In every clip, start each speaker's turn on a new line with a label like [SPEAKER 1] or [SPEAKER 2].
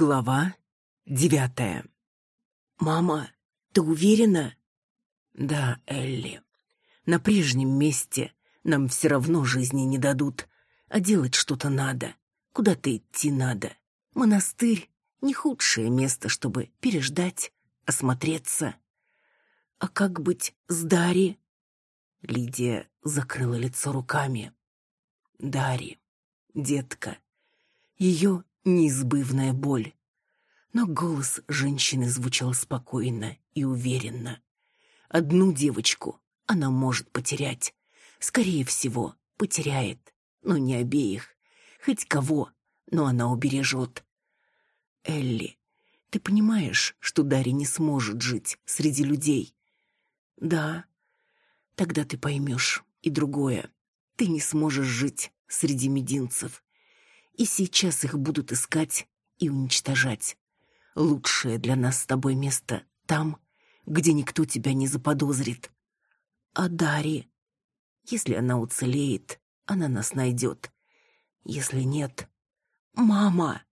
[SPEAKER 1] Глава девятая. «Мама, ты уверена?» «Да, Элли. На прежнем месте нам все равно жизни не дадут, а делать что-то надо. Куда-то идти надо. Монастырь — не худшее место, чтобы переждать, осмотреться. А как быть с Дари?» Лидия закрыла лицо руками. «Дари, детка, ее неизбывная боль. Но голос женщины звучал спокойно и уверенно. Одну девочку она может потерять. Скорее всего, потеряет, но не обеих. Хоть кого, но она убережет. Элли, ты понимаешь, что Дарья не сможет жить среди людей? Да. Тогда ты поймешь и другое. Ты не сможешь жить среди мединцев и сейчас их будут искать и уничтожать. Лучшее для нас с тобой место там, где никто тебя не заподозрит. А Дари, если она уцелеет, она нас найдет. Если нет... Мама!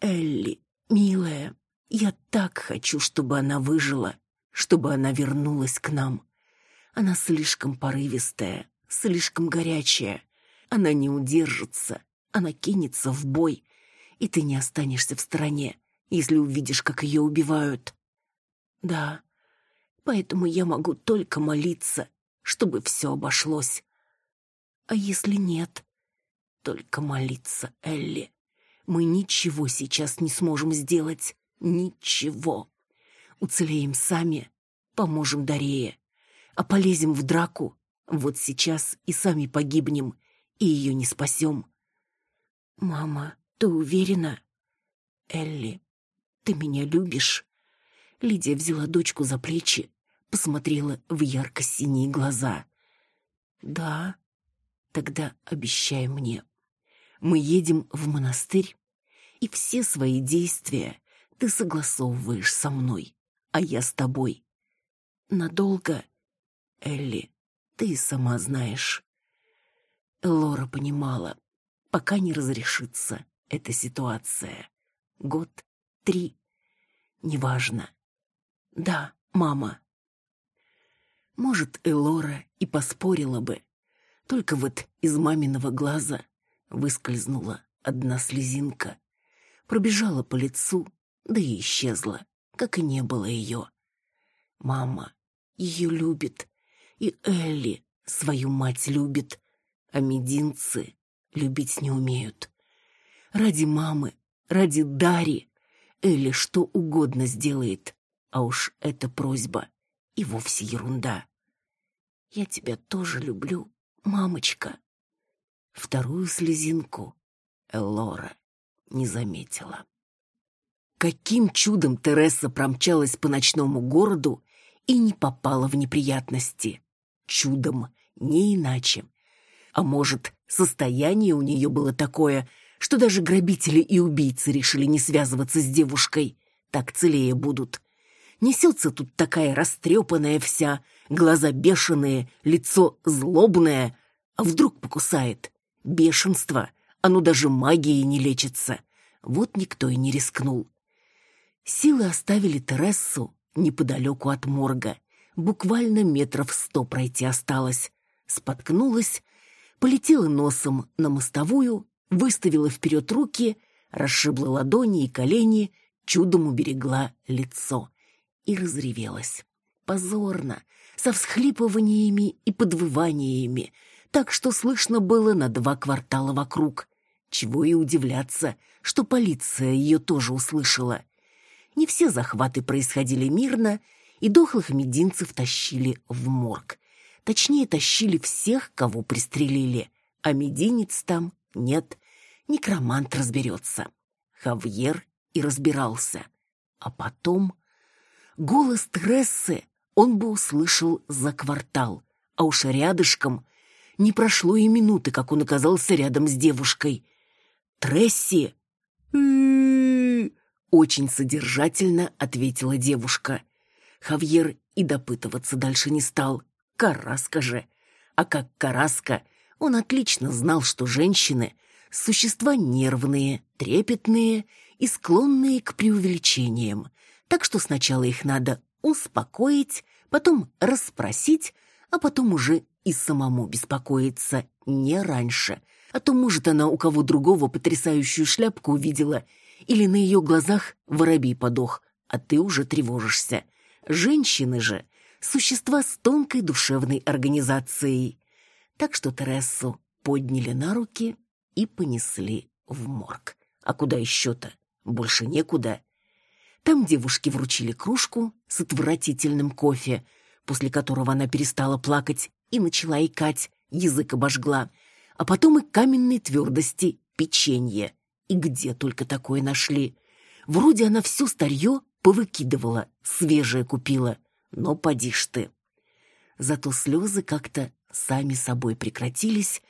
[SPEAKER 1] Элли, милая, я так хочу, чтобы она выжила, чтобы она вернулась к нам. Она слишком порывистая, слишком горячая. Она не удержится, она кинется в бой, и ты не останешься в стороне, если увидишь, как ее убивают. Да, поэтому я могу только молиться, чтобы все обошлось. А если нет? Только молиться, Элли. Мы ничего сейчас не сможем сделать. Ничего. Уцелеем сами, поможем Дарее. А полезем в драку, вот сейчас и сами погибнем, и ее не спасем. «Мама, ты уверена?» «Элли, ты меня любишь?» Лидия взяла дочку за плечи, посмотрела в ярко-синие глаза. «Да, тогда обещай мне. Мы едем в монастырь, и все свои действия ты согласовываешь со мной, а я с тобой. Надолго, Элли, ты сама знаешь». Лора понимала, пока не разрешится эта ситуация. Год, три, неважно. Да, мама. Может, Элора и поспорила бы, только вот из маминого глаза выскользнула одна слезинка, пробежала по лицу, да и исчезла, как и не было ее. Мама ее любит, и Элли свою мать любит, а мединцы любить не умеют. Ради мамы, ради Дари Элли что угодно сделает, а уж эта просьба и вовсе ерунда. Я тебя тоже люблю, мамочка. Вторую слезинку Эллора не заметила. Каким чудом Тереса промчалась по ночному городу и не попала в неприятности? Чудом, не иначе. А может, состояние у нее было такое, что даже грабители и убийцы решили не связываться с девушкой. Так целее будут. Несется тут такая растрепанная вся, глаза бешеные, лицо злобное. А вдруг покусает? Бешенство. Оно даже магией не лечится. Вот никто и не рискнул. Силы оставили Терессу неподалеку от морга. Буквально метров сто пройти осталось. Споткнулась полетела носом на мостовую, выставила вперед руки, расшибла ладони и колени, чудом уберегла лицо и разревелась. Позорно, со всхлипываниями и подвываниями, так что слышно было на два квартала вокруг. Чего и удивляться, что полиция ее тоже услышала. Не все захваты происходили мирно, и дохлых мединцев тащили в морг. Точнее, тащили всех, кого пристрелили. А мединец там нет. Некромант разберется. Хавьер и разбирался. А потом... Голос Трессы он бы услышал за квартал. А уж рядышком... Не прошло и минуты, как он оказался рядом с девушкой. «Тресси!» Очень содержательно ответила девушка. Хавьер и допытываться дальше не стал. Караска же. А как Караска, он отлично знал, что женщины — существа нервные, трепетные и склонные к преувеличениям, так что сначала их надо успокоить, потом расспросить, а потом уже и самому беспокоиться не раньше. А то, может, она у кого другого потрясающую шляпку увидела, или на ее глазах воробей подох, а ты уже тревожишься. Женщины же — существа с тонкой душевной организацией. Так что Терессу подняли на руки и понесли в морг. А куда еще-то? Больше некуда. Там девушке вручили кружку с отвратительным кофе, после которого она перестала плакать и начала икать, язык обожгла, а потом и каменной твердости печенье. И где только такое нашли. Вроде она все старье повыкидывала, свежее купила, но поди ж ты. Зато слезы как-то сами собой прекратились,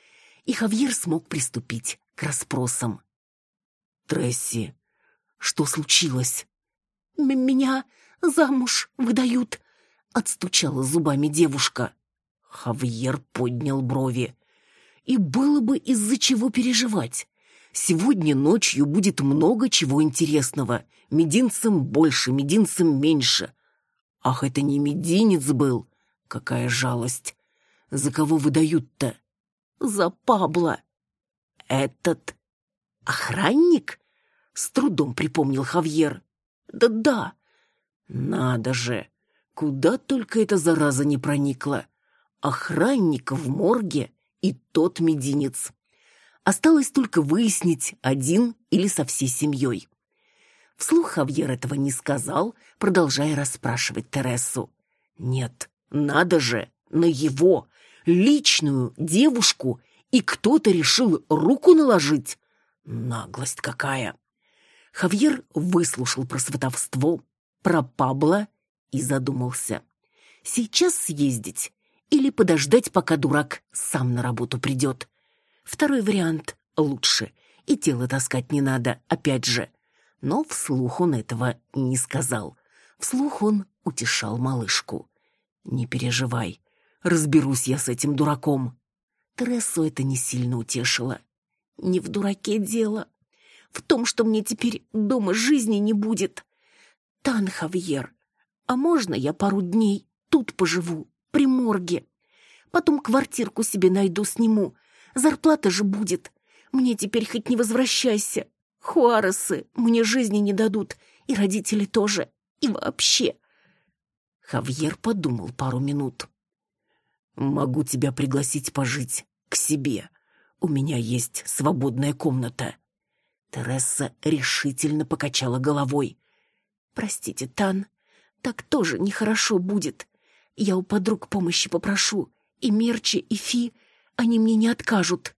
[SPEAKER 1] и Хавьер смог приступить к расспросам. «Тресси, что случилось?»
[SPEAKER 2] «Меня замуж выдают», — отстучала зубами девушка.
[SPEAKER 1] Хавьер поднял брови. И было бы из-за чего переживать. Сегодня ночью будет много чего интересного. Мединцам больше, мединцам меньше. Ах, это не мединец был. Какая жалость. За кого выдают-то?
[SPEAKER 2] За Пабло.
[SPEAKER 1] Этот охранник? С трудом припомнил Хавьер.
[SPEAKER 2] Да-да.
[SPEAKER 1] Надо же. Куда только эта зараза не проникла. Охранник в морге и тот мединец. Осталось только выяснить, один или со всей семьей. Вслух Хавьер этого не сказал, продолжая расспрашивать Тересу. Нет, надо же, на его, личную девушку, и кто-то решил руку наложить. Наглость какая! Хавьер выслушал про сватовство, про Пабло и задумался. Сейчас съездить или подождать, пока дурак сам на работу придет. Второй вариант лучше, и тело таскать не надо, опять же. Но вслух он этого не сказал. Вслух он утешал малышку. «Не переживай, разберусь я с этим дураком». Терессу это не сильно утешило.
[SPEAKER 2] «Не в дураке дело. В том, что мне теперь дома жизни не будет. Тан Хавьер, а можно я пару дней тут поживу, при морге? Потом квартирку себе найду, сниму, Зарплата же будет. Мне теперь хоть не возвращайся. Хуаресы мне жизни не дадут, и родители тоже, и вообще.
[SPEAKER 1] Хавьер подумал пару минут. «Могу тебя пригласить пожить к себе. У меня есть свободная комната». Тереса решительно покачала головой.
[SPEAKER 2] «Простите, Тан, так тоже нехорошо будет. Я у подруг помощи попрошу, и Мерчи, и Фи они мне не откажут.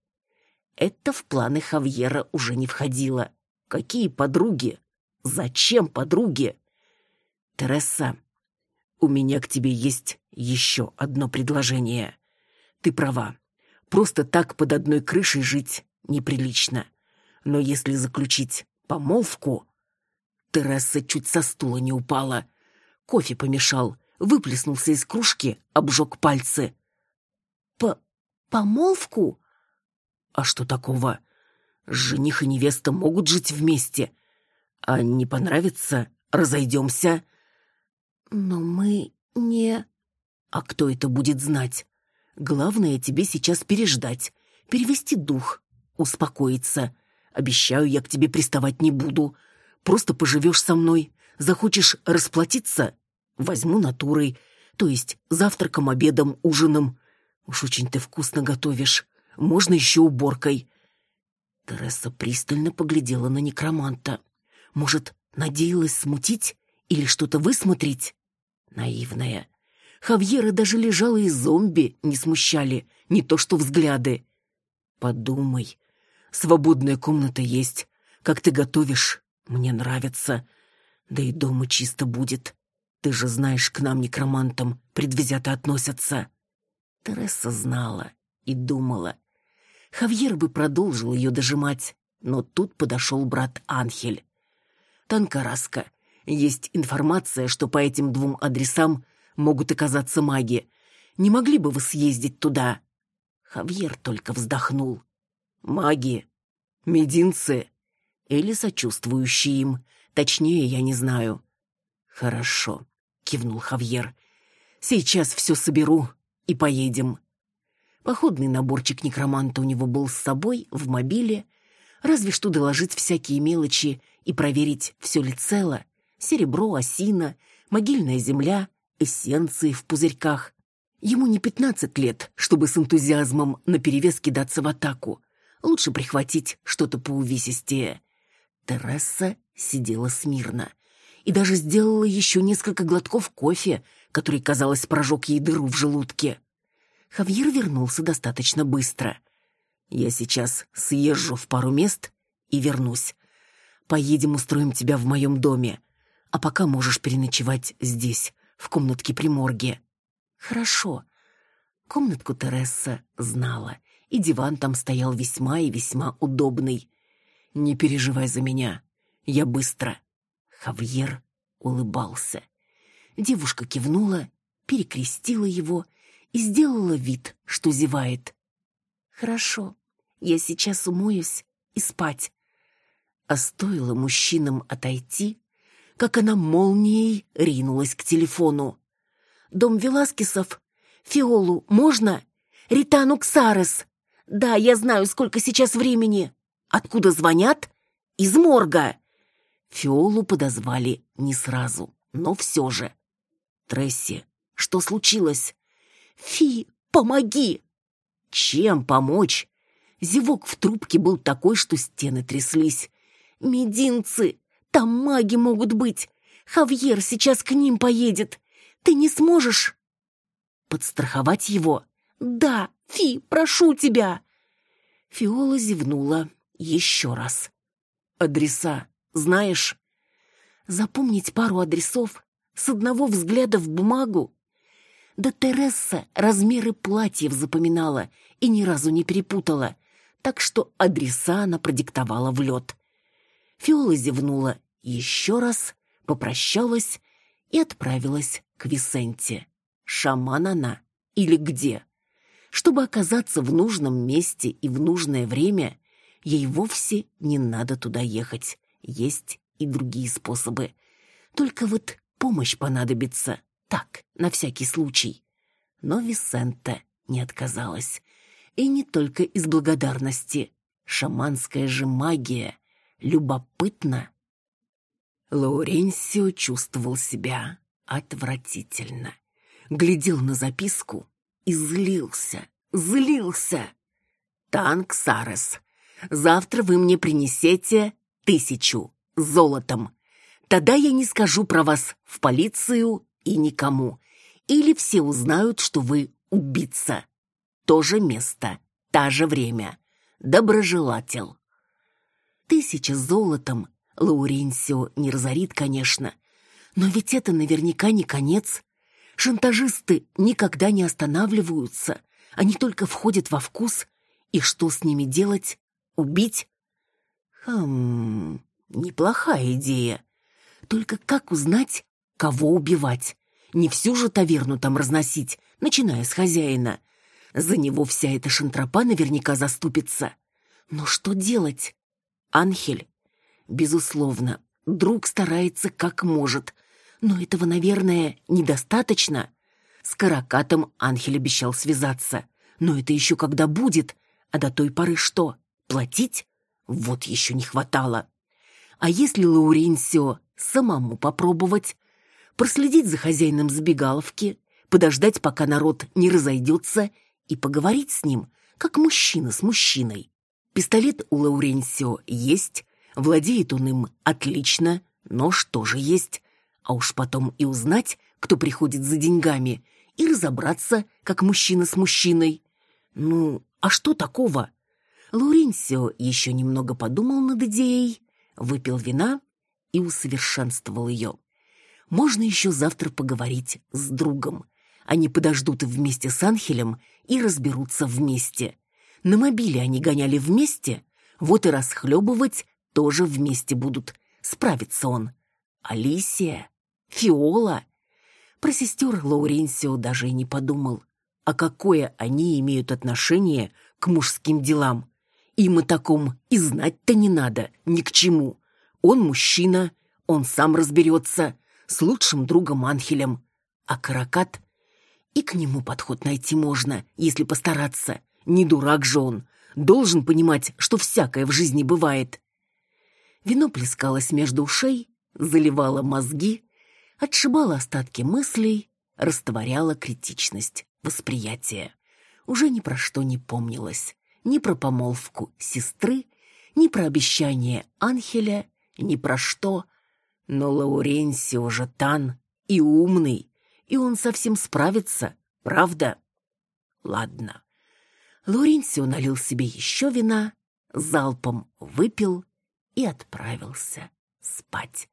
[SPEAKER 1] Это в планы Хавьера уже не входило. Какие подруги? Зачем подруги? Тереса, у меня к тебе есть еще одно предложение. Ты права. Просто так под одной крышей жить неприлично. Но если заключить помолвку... Тереса чуть со стула не упала. Кофе помешал, выплеснулся из кружки, обжег пальцы.
[SPEAKER 2] По Помолвку?
[SPEAKER 1] А что такого? Жених и невеста могут жить вместе. А не понравится, разойдемся.
[SPEAKER 2] Но мы не...
[SPEAKER 1] А кто это будет знать? Главное тебе сейчас переждать, перевести дух, успокоиться. Обещаю, я к тебе приставать не буду. Просто поживешь со мной. Захочешь расплатиться? Возьму натурой, то есть завтраком, обедом, ужином. Уж очень ты вкусно готовишь. Можно еще уборкой. Тереса пристально поглядела на некроманта. Может, надеялась смутить или что-то высмотреть? Наивная. Хавьера даже лежала и зомби не смущали, не то что взгляды. Подумай, свободная комната есть. Как ты готовишь, мне нравится. Да и дома чисто будет. Ты же знаешь, к нам, некромантам, предвзято относятся. Тереса знала и думала. Хавьер бы продолжил ее дожимать, но тут подошел брат Анхель. «Танкараска, есть информация, что по этим двум адресам могут оказаться маги. Не могли бы вы съездить туда?» Хавьер только вздохнул. «Маги? Мединцы? или сочувствующие им. Точнее, я не знаю. Хорошо, кивнул Хавьер. Сейчас все соберу и поедем. Походный наборчик некроманта у него был с собой в мобиле, разве что доложить всякие мелочи и проверить, все ли цело. Серебро, осина, могильная земля, эссенции в пузырьках. Ему не пятнадцать лет, чтобы с энтузиазмом наперевес кидаться в атаку. Лучше прихватить что-то поувесистее. Тересса сидела смирно и даже сделала еще несколько глотков кофе, который, казалось, прожег ей дыру в желудке. Хавьер вернулся достаточно быстро. «Я сейчас съезжу в пару мест и вернусь. Поедем, устроим тебя в моем доме. А пока можешь переночевать здесь, в комнатке при морге». «Хорошо». Комнатку Тересса знала, и диван там стоял весьма и весьма удобный. «Не переживай за меня. Я быстро». Хавьер улыбался. Девушка кивнула, перекрестила его и сделала вид, что зевает. «Хорошо, я сейчас умоюсь и спать». А стоило мужчинам отойти, как она молнией ринулась к телефону. «Дом Веласкесов? Фиолу можно? Ритану Ксарес? Да, я знаю, сколько сейчас времени. Откуда звонят? Из морга». Фиолу подозвали не сразу, но все же. «Тресси, что случилось?» «Фи, помоги!» «Чем помочь?» Зевок в трубке был такой, что стены тряслись. «Мединцы! Там маги могут быть! Хавьер сейчас к ним поедет! Ты не сможешь?» «Подстраховать его?» «Да, Фи, прошу тебя!» Фиола зевнула еще раз. «Адреса знаешь?» Запомнить пару адресов с одного взгляда в бумагу да Тересса размеры платьев запоминала и ни разу не перепутала, так что адреса она продиктовала в лед. Фиола зевнула еще раз, попрощалась и отправилась к Висенте. Шаман она или где? Чтобы оказаться в нужном месте и в нужное время, ей вовсе не надо туда ехать. Есть и другие способы. Только вот помощь понадобится. Так, на всякий случай. Но Висента не отказалась. И не только из благодарности. Шаманская же магия. Любопытно. Лауренсио чувствовал себя отвратительно. Глядел на записку и злился, злился. «Танк Сарес, завтра вы мне принесете тысячу золотом. Тогда я не скажу про вас в полицию и никому. Или все узнают, что вы убийца. То же место, та же время. Доброжелатель. Тысяча золотом Лауренсио не разорит, конечно. Но ведь это наверняка не конец. Шантажисты никогда не останавливаются. Они только входят во вкус. И что с ними делать? Убить? Хм, неплохая идея. Только как узнать, Кого убивать? Не всю же таверну там разносить, начиная с хозяина. За него вся эта шантропа наверняка заступится. Но что делать? Анхель? Безусловно, друг старается как может. Но этого, наверное, недостаточно. С Каракатом Анхель обещал связаться. Но это еще когда будет. А до той поры что? Платить? Вот еще не хватало. А если Лауренсио самому попробовать? Проследить за хозяином забегаловки, подождать, пока народ не разойдется, и поговорить с ним, как мужчина с мужчиной. Пистолет у Лауренсио есть, владеет он им отлично, нож тоже есть, а уж потом и узнать, кто приходит за деньгами, и разобраться, как мужчина с мужчиной. Ну, а что такого? Лауренсио еще немного подумал над идеей, выпил вина и усовершенствовал ее. Можно еще завтра поговорить с другом. Они подождут вместе с Анхелем и разберутся вместе. На мобиле они гоняли вместе, вот и расхлебывать тоже вместе будут. Справится он. Алисия? Фиола? Про сестер Лауренсио даже и не подумал. А какое они имеют отношение к мужским делам? Им о таком и знать-то не надо, ни к чему. Он мужчина, он сам разберется с лучшим другом Анхелем. А Каракат? И к нему подход найти можно, если постараться. Не дурак же он. Должен понимать, что всякое в жизни бывает. Вино плескалось между ушей, заливало мозги, отшибало остатки мыслей, растворяло критичность восприятия. Уже ни про что не помнилось. Ни про помолвку сестры, ни про обещание Анхеля, ни про что. Но Лауренсио же Тан и умный, и он совсем справится, правда? Ладно. Лауренсио налил себе еще вина, залпом выпил и отправился спать.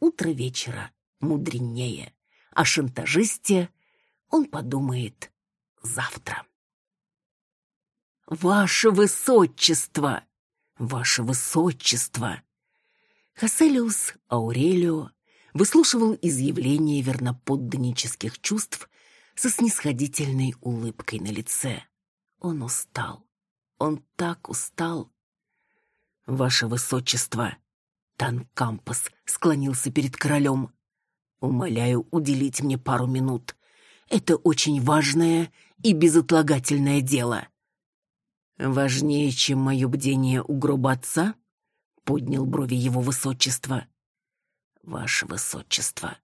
[SPEAKER 1] Утро вечера мудренее, о шантажисте он подумает завтра. «Ваше Высочество! Ваше Высочество!» Хаселиус Аурелио выслушивал изъявление верноподданнических чувств со снисходительной улыбкой на лице. Он устал. Он так устал. «Ваше Высочество!» Танкампас склонился перед королем. «Умоляю уделить мне пару минут. Это очень важное и безотлагательное дело». «Важнее, чем мое бдение у гроба отца?» — поднял брови его высочество. «Ваше высочество,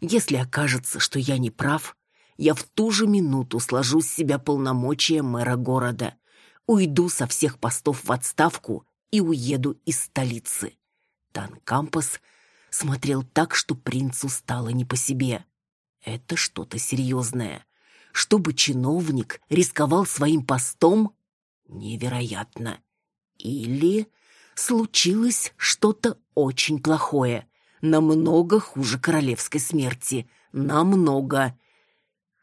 [SPEAKER 1] если окажется, что я не прав, я в ту же минуту сложу с себя полномочия мэра города, уйду со всех постов в отставку и уеду из столицы». Танкампас смотрел так, что принцу стало не по себе. Это что-то серьезное. Чтобы чиновник рисковал своим постом, Невероятно. Или случилось что-то очень плохое, намного хуже королевской смерти. Намного.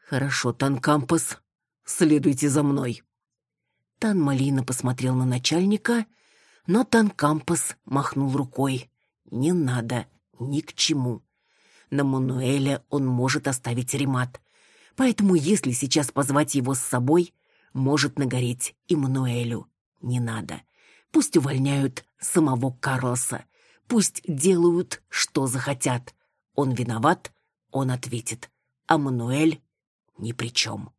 [SPEAKER 1] Хорошо, Танкампас, следуйте за мной. Тан Малина посмотрел на начальника, но Танкампас махнул рукой. Не надо, ни к чему. На Мануэля он может оставить ремат. Поэтому если сейчас позвать его с собой, может нагореть и Мануэлю. Не надо. Пусть увольняют самого Карлоса. Пусть делают, что захотят. Он виноват, он ответит. А Мануэль ни при чем.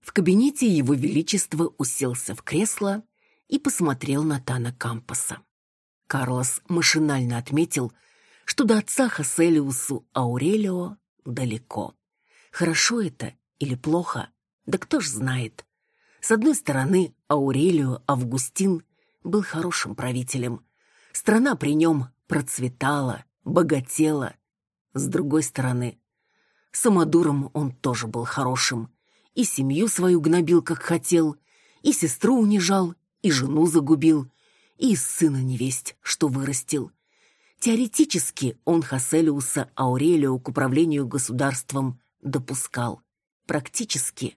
[SPEAKER 1] В кабинете его величество уселся в кресло и посмотрел на Тана Кампаса. Карлос машинально отметил, что до отца Хаселиусу Аурелио далеко. Хорошо это или плохо, да кто ж знает. С одной стороны, Аурелио Августин был хорошим правителем. Страна при нем процветала, богатела. С другой стороны, самодуром он тоже был хорошим. И семью свою гнобил, как хотел, и сестру унижал, и жену загубил, и сына невесть, что вырастил. Теоретически он Хаселиуса Аурелио к управлению государством допускал. Практически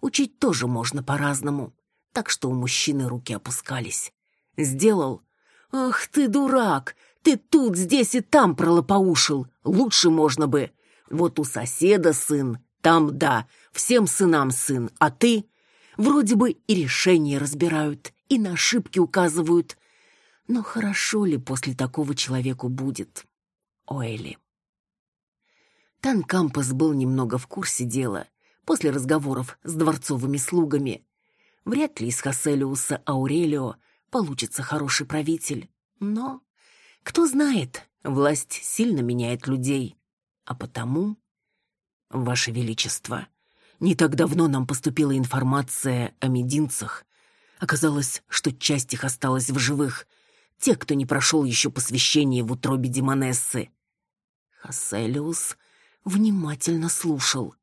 [SPEAKER 1] Учить тоже можно по-разному. Так что у мужчины руки опускались. Сделал. «Ах ты, дурак! Ты тут, здесь и там пролопоушил. Лучше можно бы. Вот у соседа сын, там да, всем сынам сын, а ты...» Вроде бы и решения разбирают, и на ошибки указывают. Но хорошо ли после такого человеку будет? Ойли. Танкампас был немного в курсе дела после разговоров с дворцовыми слугами. Вряд ли из Хаселиуса Аурелио получится хороший правитель. Но, кто знает, власть сильно меняет людей. А потому, Ваше Величество, не так давно нам поступила информация о мединцах. Оказалось, что часть их осталась в живых, те, кто не прошел еще посвящение в утробе Демонессы. Хаселиус внимательно слушал.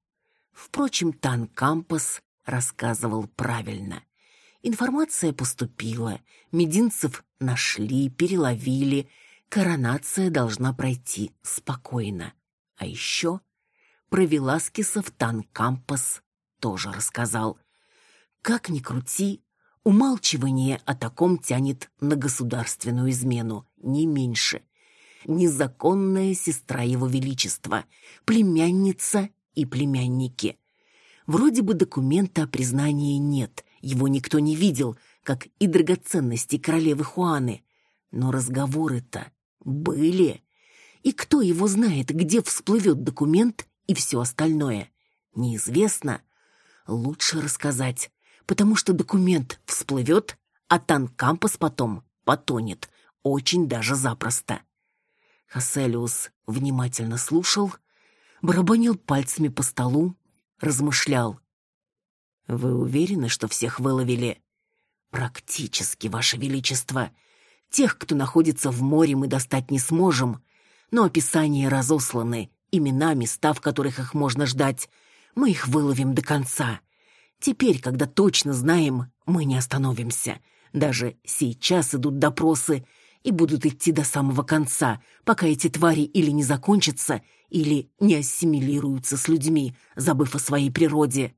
[SPEAKER 1] Впрочем, Тан Кампас рассказывал правильно. Информация поступила, мединцев нашли, переловили, коронация должна пройти спокойно. А еще про Веласкесов Тан Кампас тоже рассказал. Как ни крути, умалчивание о таком тянет на государственную измену, не меньше. Незаконная сестра его величества, племянница и племянники. Вроде бы документа о признании нет, его никто не видел, как и драгоценности королевы Хуаны. Но разговоры-то были. И кто его знает, где всплывет документ и все остальное? Неизвестно. Лучше рассказать, потому что документ всплывет, а Танкампас потом потонет. Очень даже запросто. Хаселиус внимательно слушал, барабанил пальцами по столу, размышлял. «Вы уверены, что всех выловили?» «Практически, Ваше Величество. Тех, кто находится в море, мы достать не сможем, но описания разосланы, имена, места, в которых их можно ждать. Мы их выловим до конца. Теперь, когда точно знаем, мы не остановимся. Даже сейчас идут допросы и будут идти до самого конца, пока эти твари или не закончатся, или не ассимилируются с людьми, забыв о своей природе.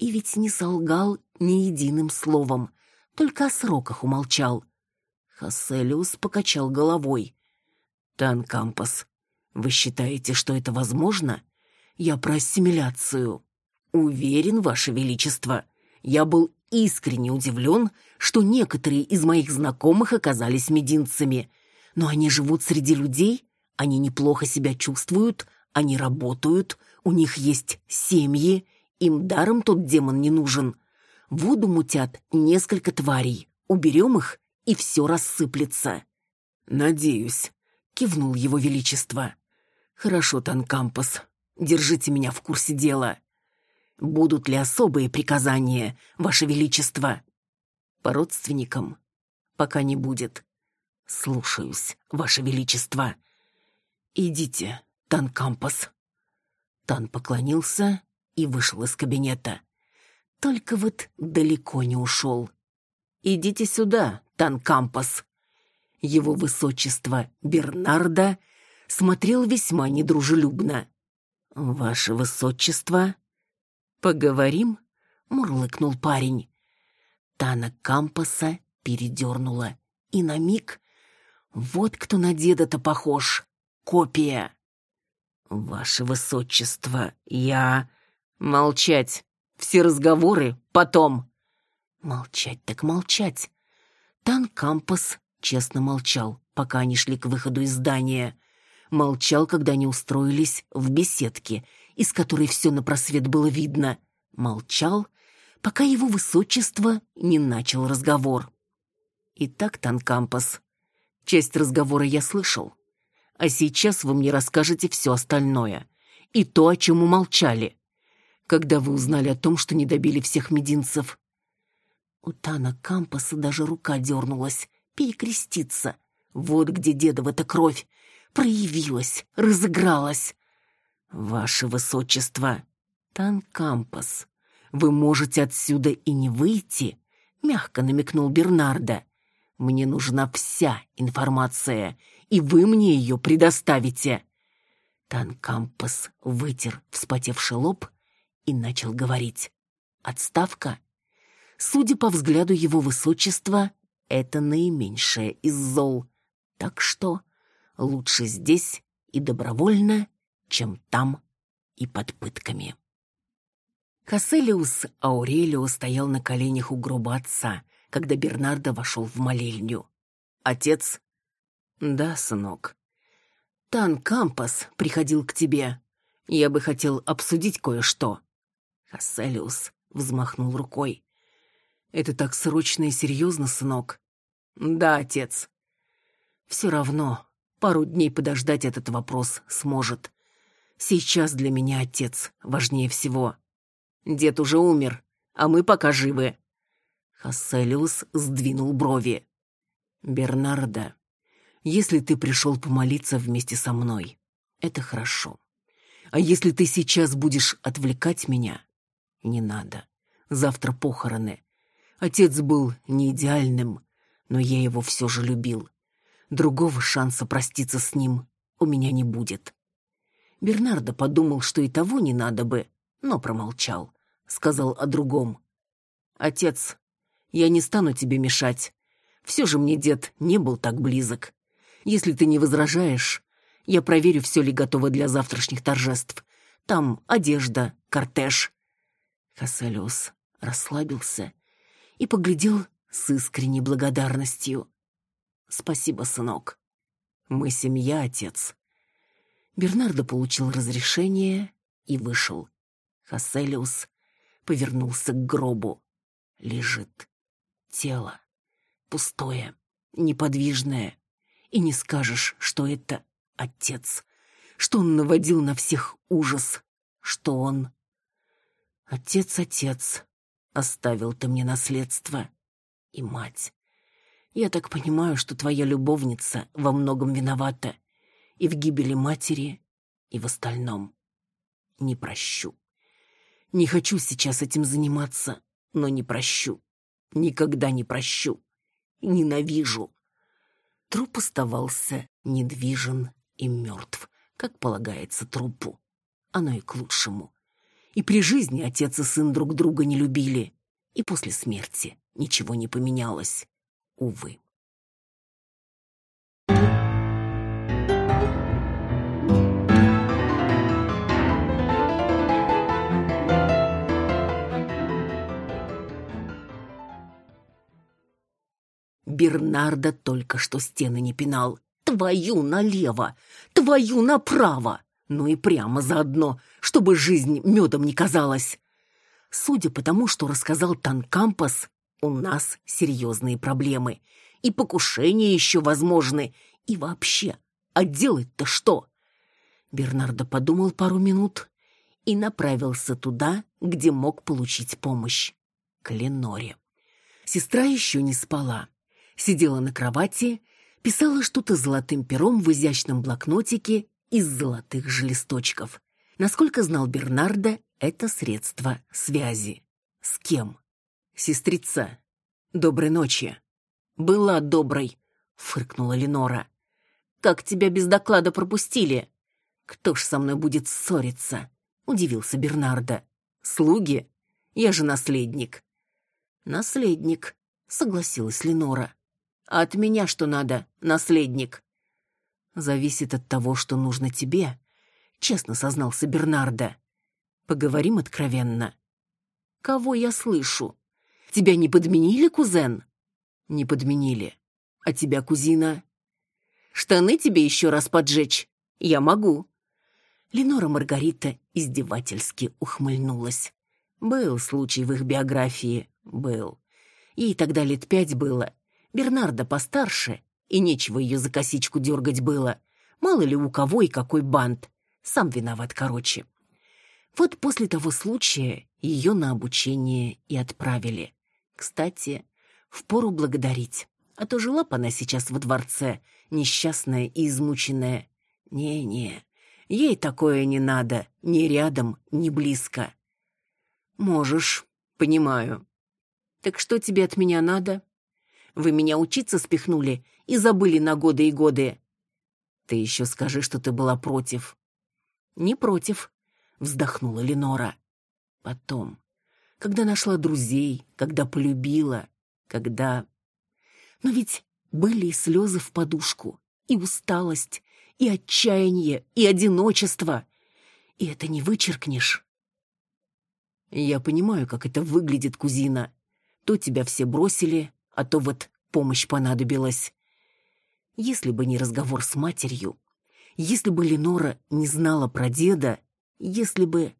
[SPEAKER 1] И ведь не солгал ни единым словом, только о сроках умолчал. Хасселиус покачал головой. «Танкампас, вы считаете, что это возможно? Я про ассимиляцию. Уверен, Ваше Величество, я был искренне удивлен, что некоторые из моих знакомых оказались мединцами. Но они живут среди людей, они неплохо себя чувствуют, они работают, у них есть семьи, им даром тот демон не нужен. Воду мутят несколько тварей, уберем их, и все рассыплется. «Надеюсь», — кивнул его величество. «Хорошо, Танкампас, держите меня в курсе дела». Будут ли особые приказания, Ваше Величество? По родственникам? Пока не будет. Слушаюсь, Ваше Величество. Идите, Тан Кампас. Тан поклонился и вышел из кабинета. Только вот далеко не ушел. Идите сюда, Тан Кампас. Его высочество Бернарда смотрел весьма недружелюбно. «Ваше высочество», «Поговорим?» — мурлыкнул парень. Тана Кампаса передернула. И на миг... Вот кто на деда-то похож. Копия. «Ваше высочество, я...» «Молчать. Все разговоры потом». «Молчать так молчать». Тан Кампас честно молчал, пока они шли к выходу из здания. Молчал, когда они устроились в беседке — из которой все на просвет было видно, молчал, пока его высочество не начал разговор. «Итак, Танкампас, часть разговора я слышал, а сейчас вы мне расскажете все остальное, и то, о чем умолчали, когда вы узнали о том, что не добили всех мединцев». У Тана Кампаса даже рука дернулась, перекреститься. Вот где дедова-то кровь проявилась, разыгралась. «Ваше высочество, Танкампас, вы можете отсюда и не выйти», — мягко намекнул Бернардо. «Мне нужна вся информация, и вы мне ее предоставите». Танкампас вытер вспотевший лоб и начал говорить. «Отставка?» Судя по взгляду его высочества, это наименьшее из зол. Так что лучше здесь и добровольно, чем там и под пытками. Касселиус Аурелио стоял на коленях у гроба отца, когда Бернардо вошел в молельню. «Отец?» «Да, сынок. Тан Кампас приходил к тебе. Я бы хотел обсудить кое-что». Касселиус взмахнул рукой. «Это так срочно и серьезно, сынок?» «Да, отец». «Все равно, пару дней подождать этот вопрос сможет. Сейчас для меня отец важнее всего. Дед уже умер, а мы пока живы. Хасселиус сдвинул брови. Бернарда, если ты пришел помолиться вместе со мной, это хорошо. А если ты сейчас будешь отвлекать меня, не надо. Завтра похороны. Отец был не идеальным, но я его все же любил. Другого шанса проститься с ним у меня не будет. Бернардо подумал, что и того не надо бы, но промолчал. Сказал о другом. «Отец, я не стану тебе мешать. Все же мне дед не был так близок. Если ты не возражаешь, я проверю, все ли готово для завтрашних торжеств. Там одежда, кортеж». Хасселиус расслабился и поглядел с искренней благодарностью. «Спасибо, сынок. Мы семья, отец». Бернардо получил разрешение и вышел. Хасселиус повернулся к гробу. Лежит тело. Пустое, неподвижное. И не скажешь, что это отец. Что он наводил на всех ужас. Что он... Отец, отец, оставил ты мне наследство. И мать. Я так понимаю, что твоя любовница во многом виновата. И в гибели матери, и в остальном. Не прощу. Не хочу сейчас этим заниматься, но не прощу. Никогда не прощу. Ненавижу. Труп оставался недвижен и мертв, как полагается трупу. Оно и к лучшему. И при жизни отец и сын друг друга не любили, и после смерти ничего не поменялось. Увы. Бернардо только что стены не пинал. Твою налево, твою направо, ну и прямо заодно, чтобы жизнь медом не казалась. Судя по тому, что рассказал Танкампас, у нас серьезные проблемы. И покушения еще возможны. И вообще, а делать-то что? Бернардо подумал пару минут и направился туда, где мог получить помощь. К Леноре. Сестра еще не спала сидела на кровати, писала что-то золотым пером в изящном блокнотике из золотых же листочков. Насколько знал Бернардо, это средство связи. С кем? Сестрица. Доброй ночи. Была доброй, фыркнула Ленора. Как тебя без доклада пропустили? Кто ж со мной будет ссориться? Удивился Бернардо. Слуги? Я же наследник. Наследник, согласилась Ленора. А от меня что надо, наследник? Зависит от того, что нужно тебе, честно сознался Бернардо. Поговорим откровенно. Кого я слышу? Тебя не подменили, кузен? Не подменили. А тебя, кузина? Штаны тебе еще раз поджечь? Я могу. Ленора Маргарита издевательски ухмыльнулась. Был случай в их биографии, был. Ей тогда лет пять было, Бернарда постарше, и нечего ее за косичку дергать было. Мало ли у кого и какой бант. Сам виноват, короче. Вот после того случая ее на обучение и отправили. Кстати, впору благодарить. А то жила бы она сейчас во дворце, несчастная и измученная. Не-не, ей такое не надо, ни рядом, ни близко. Можешь, понимаю. Так что тебе от меня надо? Вы меня учиться спихнули и забыли на годы и годы. Ты еще скажи, что ты была против. Не против, вздохнула Ленора. Потом, когда нашла друзей, когда полюбила, когда... Но ведь были и слезы в подушку, и усталость, и отчаяние, и одиночество. И это не вычеркнешь. Я понимаю, как это выглядит, кузина. То тебя все бросили, а то вот помощь понадобилась. Если бы не разговор с матерью, если бы Ленора не знала про деда, если бы...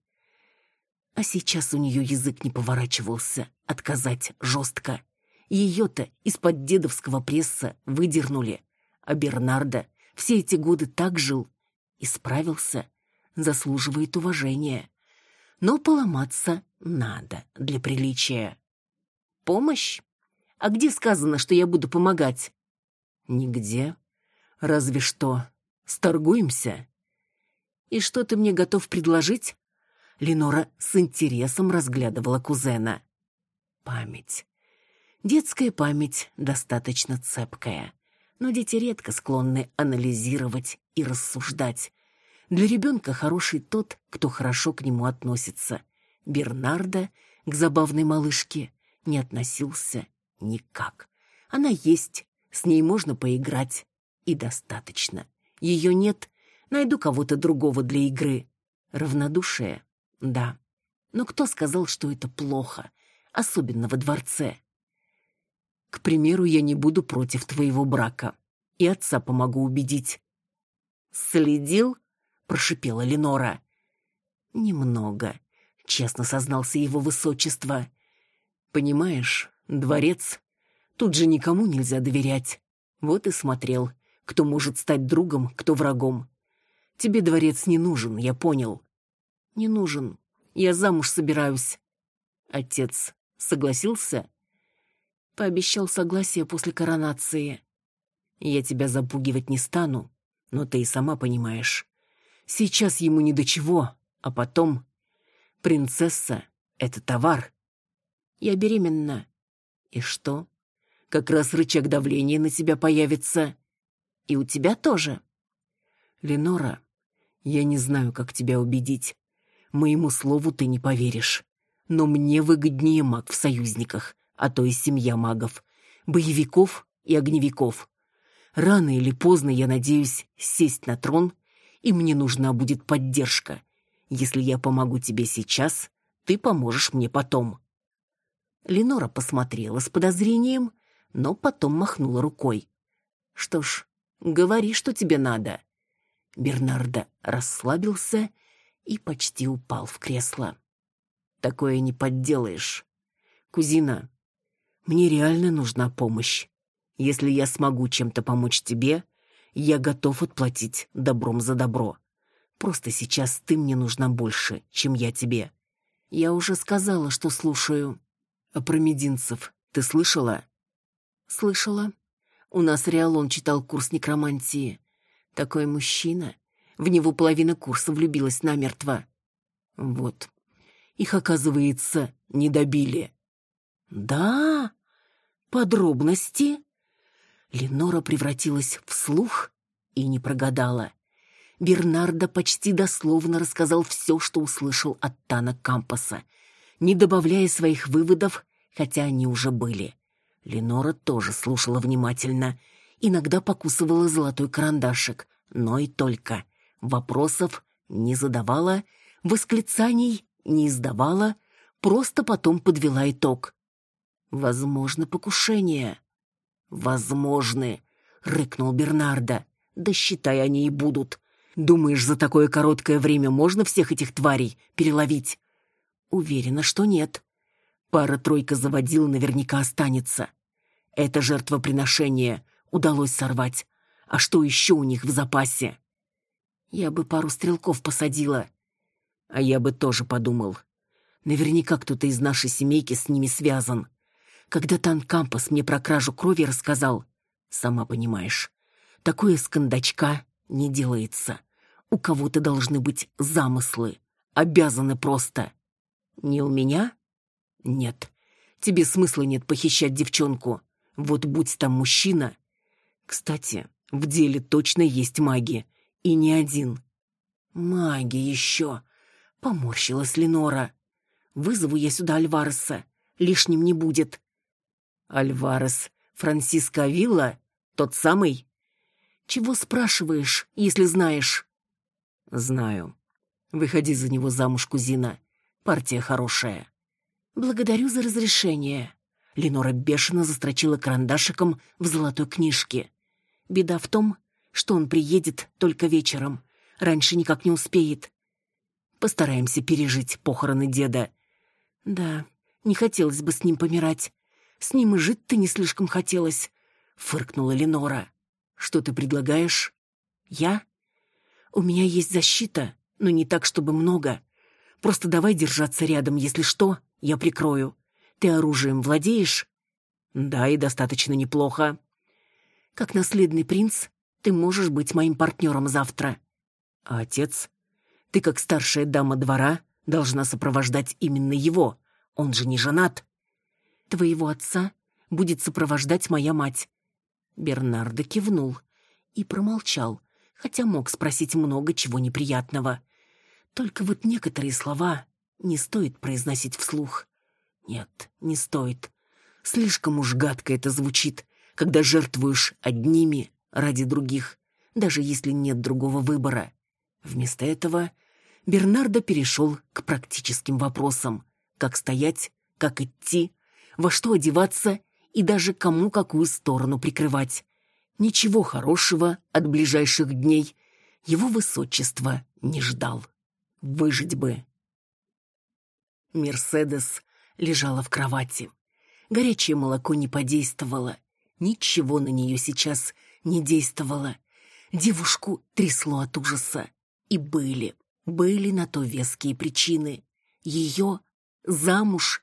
[SPEAKER 1] А сейчас у нее язык не поворачивался отказать жестко. Ее-то из-под дедовского пресса выдернули, а Бернарда все эти годы так жил и справился, заслуживает уважения. Но поломаться надо для приличия. Помощь? А где сказано, что я буду помогать? Нигде. Разве что. Сторгуемся. И что ты мне готов предложить? Ленора с интересом разглядывала кузена. Память. Детская память достаточно цепкая, но дети редко склонны анализировать и рассуждать. Для ребенка хороший тот, кто хорошо к нему относится. Бернарда к забавной малышке не относился Никак. Она есть, с ней можно поиграть. И достаточно. Ее нет, найду кого-то другого для игры. Равнодушие? Да. Но кто сказал, что это плохо? Особенно во дворце. К примеру, я не буду против твоего брака. И отца помогу убедить.
[SPEAKER 2] «Следил?» — прошипела Ленора.
[SPEAKER 1] «Немного», — честно сознался его высочество. «Понимаешь, дворец, тут же никому нельзя доверять. Вот и смотрел, кто может стать другом, кто врагом. Тебе дворец не нужен, я понял». «Не нужен. Я замуж собираюсь». Отец согласился? Пообещал согласие после коронации. Я тебя запугивать не стану, но ты и сама понимаешь. Сейчас ему ни до чего, а потом... Принцесса — это товар. Я беременна. И что? Как раз рычаг давления на тебя появится. И у тебя тоже. Ленора, я не знаю, как тебя убедить. Моему слову ты не поверишь. Но мне выгоднее маг в союзниках, а то и семья магов. Боевиков и огневиков. Рано или поздно я надеюсь сесть на трон, и мне нужна будет поддержка. Если я помогу тебе сейчас, ты поможешь мне потом». Ленора посмотрела с подозрением, но потом махнула рукой. «Что ж, говори, что тебе надо». Бернардо расслабился и почти упал в кресло. «Такое не подделаешь. Кузина, мне реально нужна помощь. Если я смогу чем-то помочь тебе, я готов отплатить добром за добро. Просто сейчас ты мне нужна больше, чем я тебе. Я уже сказала, что слушаю. А про мединцев ты слышала? Слышала. У нас Реалон читал курс некромантии. Такой мужчина. В него половина курса влюбилась намертво. Вот. Их, оказывается, не добили. Да? Подробности? Ленора превратилась в слух и не прогадала. Бернардо почти дословно рассказал все, что услышал от Тана Кампаса, не добавляя своих выводов, хотя они уже были. Ленора тоже слушала внимательно, иногда покусывала золотой карандашик, но и только. Вопросов не задавала, восклицаний не издавала, просто потом подвела итог. Возможно, покушение. «Возможны», — рыкнул Бернардо. «Да считай, они и будут. Думаешь, за такое короткое время можно всех этих тварей переловить?» «Уверена, что нет. Пара-тройка заводил наверняка останется. Это жертвоприношение удалось сорвать. А что еще у них в запасе?» «Я бы пару стрелков посадила». «А я бы тоже подумал. Наверняка кто-то из нашей семейки с ними связан. Когда Тан Кампас мне про кражу крови рассказал, сама понимаешь, такое с кондачка не делается. У кого-то должны быть замыслы, обязаны просто. Не у меня? Нет. Тебе смысла нет похищать девчонку. Вот будь там мужчина. Кстати, в деле точно есть маги. И не один. Маги еще. Поморщилась Ленора. Вызову я сюда Альвареса. Лишним не будет. Альварес Франсиско Вилла? Тот самый? Чего спрашиваешь, если знаешь? Знаю. Выходи за него замуж, кузина. Партия хорошая. Благодарю за разрешение. Ленора бешено застрочила карандашиком в золотой книжке. Беда в том, что он приедет только вечером. Раньше никак не успеет. Постараемся пережить похороны деда. Да, не хотелось бы с ним помирать. С ним и жить-то не слишком хотелось, фыркнула Ленора. Что ты предлагаешь? Я? У меня есть защита, но не так, чтобы много. Просто давай держаться рядом, если что, я прикрою. Ты оружием владеешь? Да, и достаточно неплохо. Как наследный принц, ты можешь быть моим партнером завтра. А отец? Ты, как старшая дама двора, должна сопровождать именно его. Он же не женат. Твоего отца будет сопровождать моя мать». Бернардо кивнул и промолчал, хотя мог спросить много чего неприятного. Только вот некоторые слова не стоит произносить вслух. Нет, не стоит. Слишком уж гадко это звучит, когда жертвуешь одними ради других, даже если нет другого выбора. Вместо этого Бернардо перешел к практическим вопросам. Как стоять, как идти, во что одеваться и даже кому какую сторону прикрывать. Ничего хорошего от ближайших дней его высочество не ждал. Выжить бы. Мерседес лежала в кровати. Горячее молоко не подействовало. Ничего на нее сейчас не действовало. Девушку трясло от ужаса. И были, были на то веские причины. Ее замуж.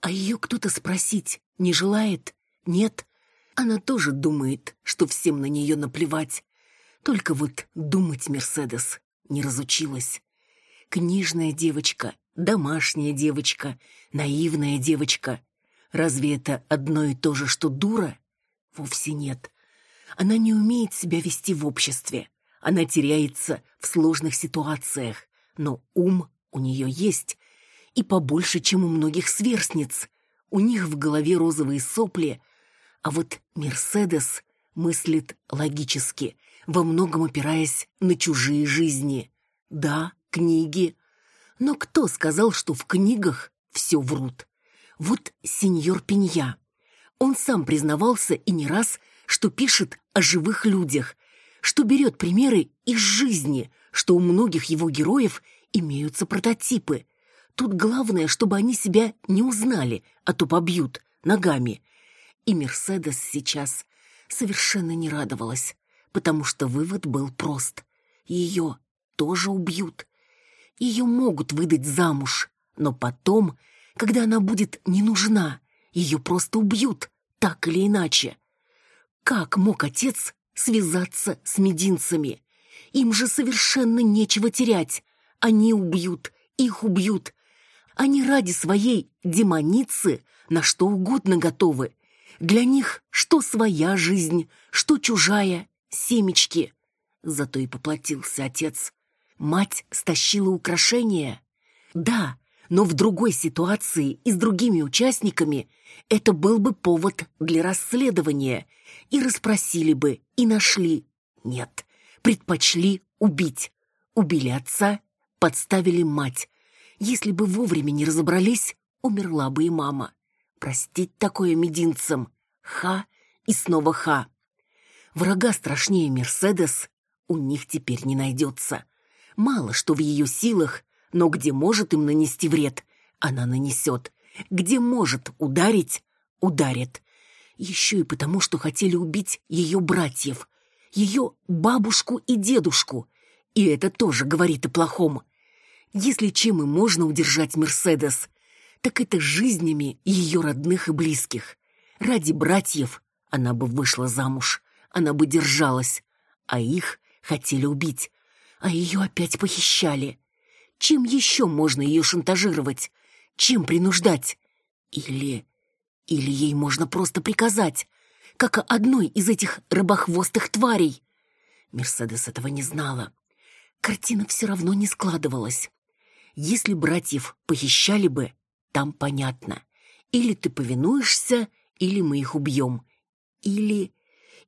[SPEAKER 1] А ее кто-то спросить не желает? Нет? Она тоже думает, что всем на нее наплевать. Только вот думать Мерседес не разучилась. Книжная девочка, домашняя девочка, наивная девочка. Разве это одно и то же, что дура? Вовсе нет. Она не умеет себя вести в обществе. Она теряется в сложных ситуациях. Но ум у нее есть. И побольше, чем у многих сверстниц. У них в голове розовые сопли. А вот Мерседес мыслит логически, во многом опираясь на чужие жизни. Да, книги. Но кто сказал, что в книгах все врут? Вот сеньор Пенья. Он сам признавался и не раз, что пишет о живых людях, что берет примеры из жизни, что у многих его героев имеются прототипы. Тут главное, чтобы они себя не узнали, а то побьют ногами. И Мерседес сейчас совершенно не радовалась, потому что вывод был прост. Ее тоже убьют. Ее могут выдать замуж, но потом когда она будет не нужна. Ее просто убьют, так или иначе. Как мог отец связаться с мединцами? Им же совершенно нечего терять. Они убьют, их убьют. Они ради своей демоницы на что угодно готовы. Для них что своя жизнь, что чужая, семечки. Зато и поплатился отец. Мать стащила украшения. Да, но в другой ситуации и с другими участниками это был бы повод для расследования. И расспросили бы, и нашли. Нет, предпочли убить. Убили отца, подставили мать. Если бы вовремя не разобрались, умерла бы и мама. Простить такое мединцам. Ха и снова ха. Врага страшнее Мерседес у них теперь не найдется. Мало что в ее силах, но где может им нанести вред, она нанесет. Где может ударить, ударит. Еще и потому, что хотели убить ее братьев, ее бабушку и дедушку. И это тоже говорит о плохом. Если чем и можно удержать Мерседес, так это жизнями ее родных и близких. Ради братьев она бы вышла замуж, она бы держалась, а их хотели убить, а ее опять похищали. Чем еще можно ее шантажировать? Чем принуждать? Или... Или ей можно просто приказать, как одной из этих рыбохвостых тварей? Мерседес этого не знала. Картина все равно не складывалась. Если братьев похищали бы, там понятно. Или ты повинуешься, или мы их убьем. Или...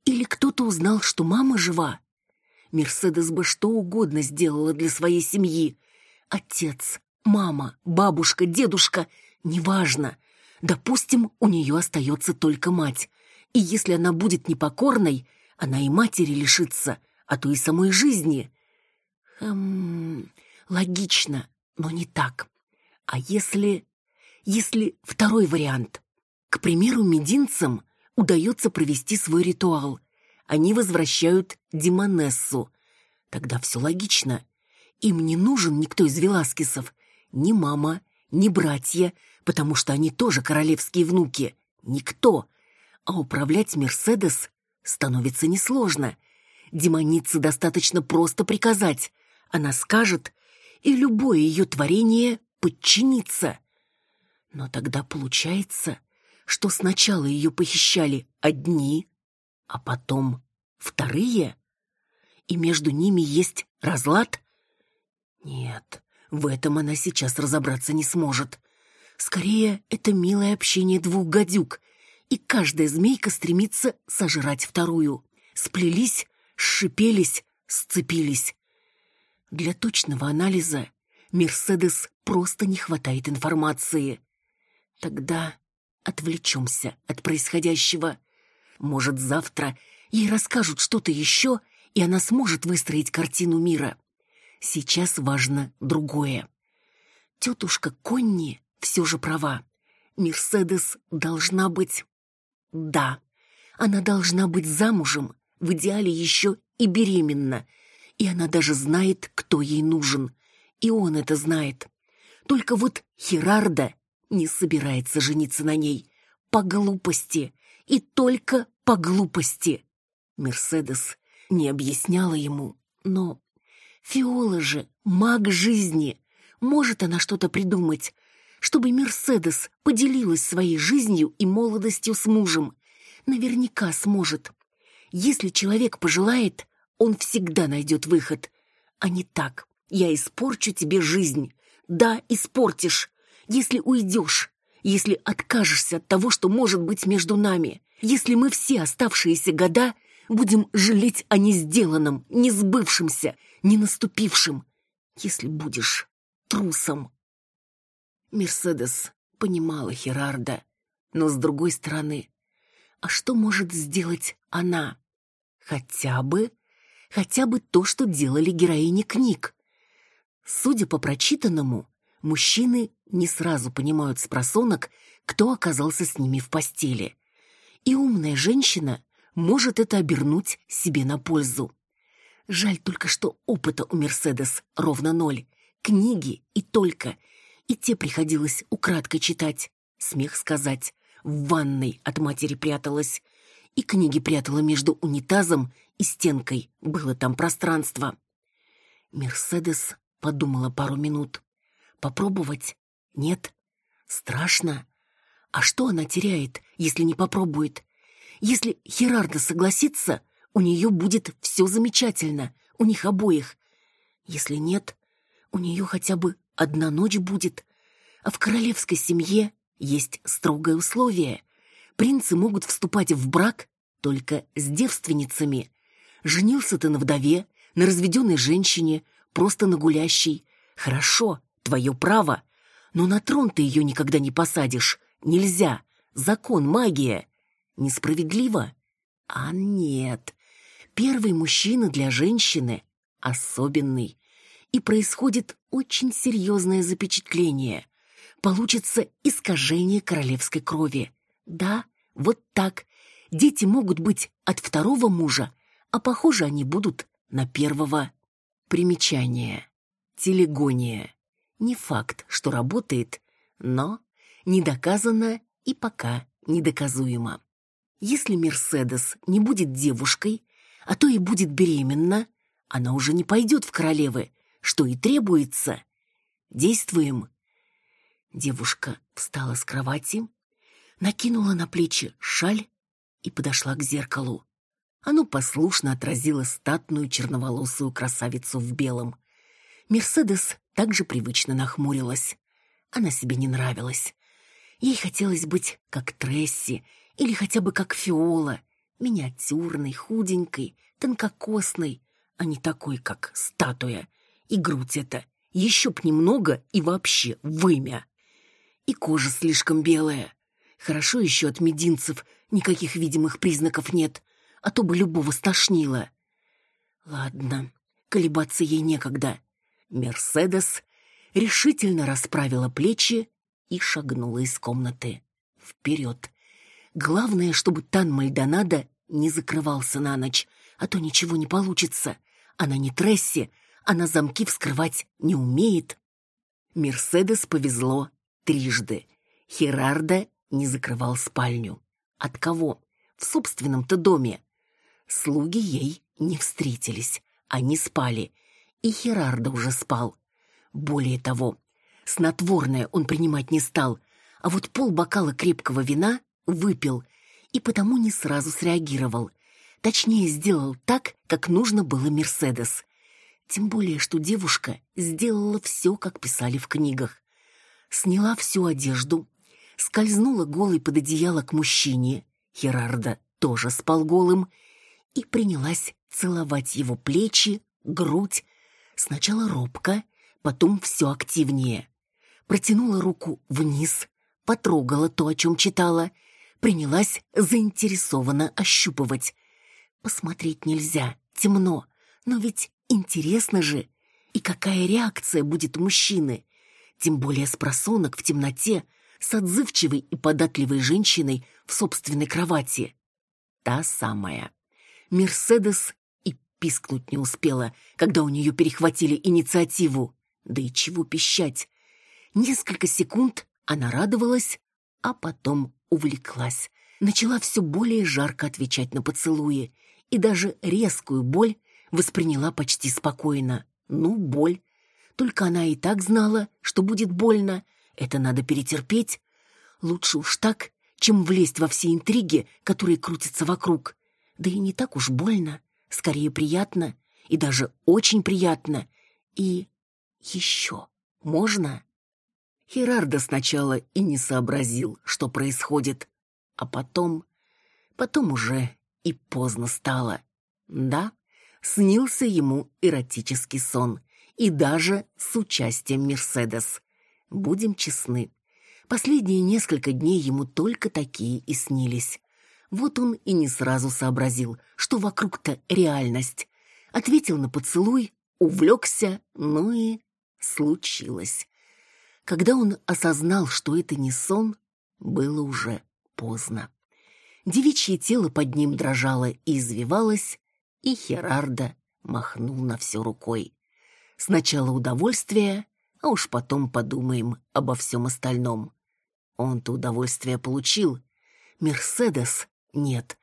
[SPEAKER 1] Или кто-то узнал, что мама жива. Мерседес бы что угодно сделала для своей семьи, Отец, мама, бабушка, дедушка, неважно. Допустим, у нее остается только мать. И если она будет непокорной, она и матери лишится, а то и самой жизни. Хм, логично, но не так. А если... Если второй вариант? К примеру, мединцам удается провести свой ритуал. Они возвращают Демонессу. Тогда все логично. Им не нужен никто из Веласкесов, ни мама, ни братья, потому что они тоже королевские внуки. Никто. А управлять Мерседес становится несложно. Демонице достаточно просто приказать. Она скажет, и любое ее творение подчинится. Но тогда получается, что сначала ее похищали одни, а потом вторые, и между ними есть разлад? Нет, в этом она сейчас разобраться не сможет. Скорее, это милое общение двух гадюк, и каждая змейка стремится сожрать вторую. Сплелись, сшипелись, сцепились. Для точного анализа Мерседес просто не хватает информации. Тогда отвлечемся от происходящего. Может, завтра ей расскажут что-то еще, и она сможет выстроить картину мира. Сейчас важно другое. Тетушка Конни все же права. Мерседес должна быть... Да, она должна быть замужем, в идеале еще и беременна. И она даже знает, кто ей нужен. И он это знает. Только вот Херарда не собирается жениться на ней. По глупости. И только по глупости. Мерседес не объясняла ему, но... Фиола же маг жизни. Может она что-то придумать, чтобы Мерседес поделилась своей жизнью и молодостью с мужем. Наверняка сможет. Если человек пожелает, он всегда найдет выход. А не так. Я испорчу тебе жизнь. Да, испортишь. Если уйдешь, если откажешься от того, что может быть между нами, если мы все оставшиеся года будем жалеть о несделанном, несбывшемся, не наступившем, если будешь трусом. Мерседес понимала Херарда, но с другой стороны, а что может сделать она? Хотя бы, хотя бы то, что делали героини книг. Судя по прочитанному, мужчины не сразу понимают с просонок, кто оказался с ними в постели. И умная женщина может это обернуть себе на пользу. Жаль только, что опыта у Мерседес ровно ноль. Книги и только — и те приходилось украдкой читать. Смех сказать. В ванной от матери пряталась. И книги прятала между унитазом и стенкой. Было там пространство. Мерседес подумала пару минут. Попробовать? Нет. Страшно. А что она теряет, если не попробует? Если Херарда согласится, у нее будет все замечательно, у них обоих. Если нет, у нее хотя бы одна ночь будет. А в королевской семье есть строгое условие. Принцы могут вступать в брак только с девственницами. Женился ты на вдове, на разведенной женщине, просто на гулящей. Хорошо, твое право. Но на трон ты ее никогда не посадишь. Нельзя. Закон, магия. Несправедливо? А нет. Первый мужчина для женщины особенный и происходит очень серьезное запечатление. Получится искажение королевской крови. Да, вот так. Дети могут быть от второго мужа, а похоже они будут на первого. Примечание. Телегония. Не факт, что работает, но не доказано и пока недоказуемо. Если Мерседес не будет девушкой, а то и будет беременна, она уже не пойдет в королевы, что и требуется. Действуем. Девушка встала с кровати, накинула на плечи шаль и подошла к зеркалу. Оно послушно отразило статную черноволосую красавицу в белом. Мерседес также привычно нахмурилась. Она себе не нравилась. Ей хотелось быть как Тресси или хотя бы как Фиола, миниатюрной, худенькой, тонкокосной, а не такой, как статуя — и грудь эта. Еще б немного и вообще вымя. И кожа слишком белая. Хорошо еще от мединцев никаких видимых признаков нет, а то бы любого стошнило. Ладно, колебаться ей некогда. Мерседес решительно расправила плечи и шагнула из комнаты. Вперед. Главное, чтобы Тан Мальдонадо не закрывался на ночь, а то ничего не получится. Она не Тресси, она замки вскрывать не умеет. Мерседес повезло трижды. Херарда не закрывал спальню. От кого? В собственном-то доме. Слуги ей не встретились. Они спали. И Херарда уже спал. Более того, снотворное он принимать не стал, а вот полбокала крепкого вина выпил и потому не сразу среагировал. Точнее, сделал так, как нужно было Мерседес. Тем более, что девушка сделала все, как писали в книгах. Сняла всю одежду, скользнула голой под одеяло к мужчине, Херарда тоже спал голым, и принялась целовать его плечи, грудь, сначала робко, потом все активнее. Протянула руку вниз,
[SPEAKER 2] потрогала то, о чем читала, принялась заинтересованно ощупывать. Посмотреть нельзя, темно, но ведь интересно же. И какая реакция будет мужчины? Тем более с просонок в темноте, с отзывчивой и податливой женщиной в собственной кровати. Та самая. Мерседес пискнуть не успела, когда у нее перехватили инициативу. Да и чего пищать. Несколько секунд она радовалась, а потом увлеклась. Начала все более жарко отвечать на поцелуи и даже резкую боль восприняла почти спокойно. Ну, боль. Только она и так знала, что будет больно. Это надо перетерпеть. Лучше уж так, чем влезть во все интриги, которые крутятся вокруг. Да и не так уж больно. Скорее приятно. И даже очень приятно. И еще можно? Херардо сначала и не сообразил, что происходит. А потом... Потом уже и поздно стало. Да, снился ему эротический сон. И даже с участием Мерседес. Будем честны. Последние несколько дней ему только такие и снились. Вот он и не сразу сообразил, что вокруг-то реальность. Ответил на поцелуй, увлекся, ну и случилось. Когда он осознал, что это не сон, было уже поздно. Девичье тело под ним дрожало и извивалось, и Херарда махнул на все рукой. Сначала удовольствие, а уж потом подумаем обо всем остальном. Он-то удовольствие получил. Мерседес нет,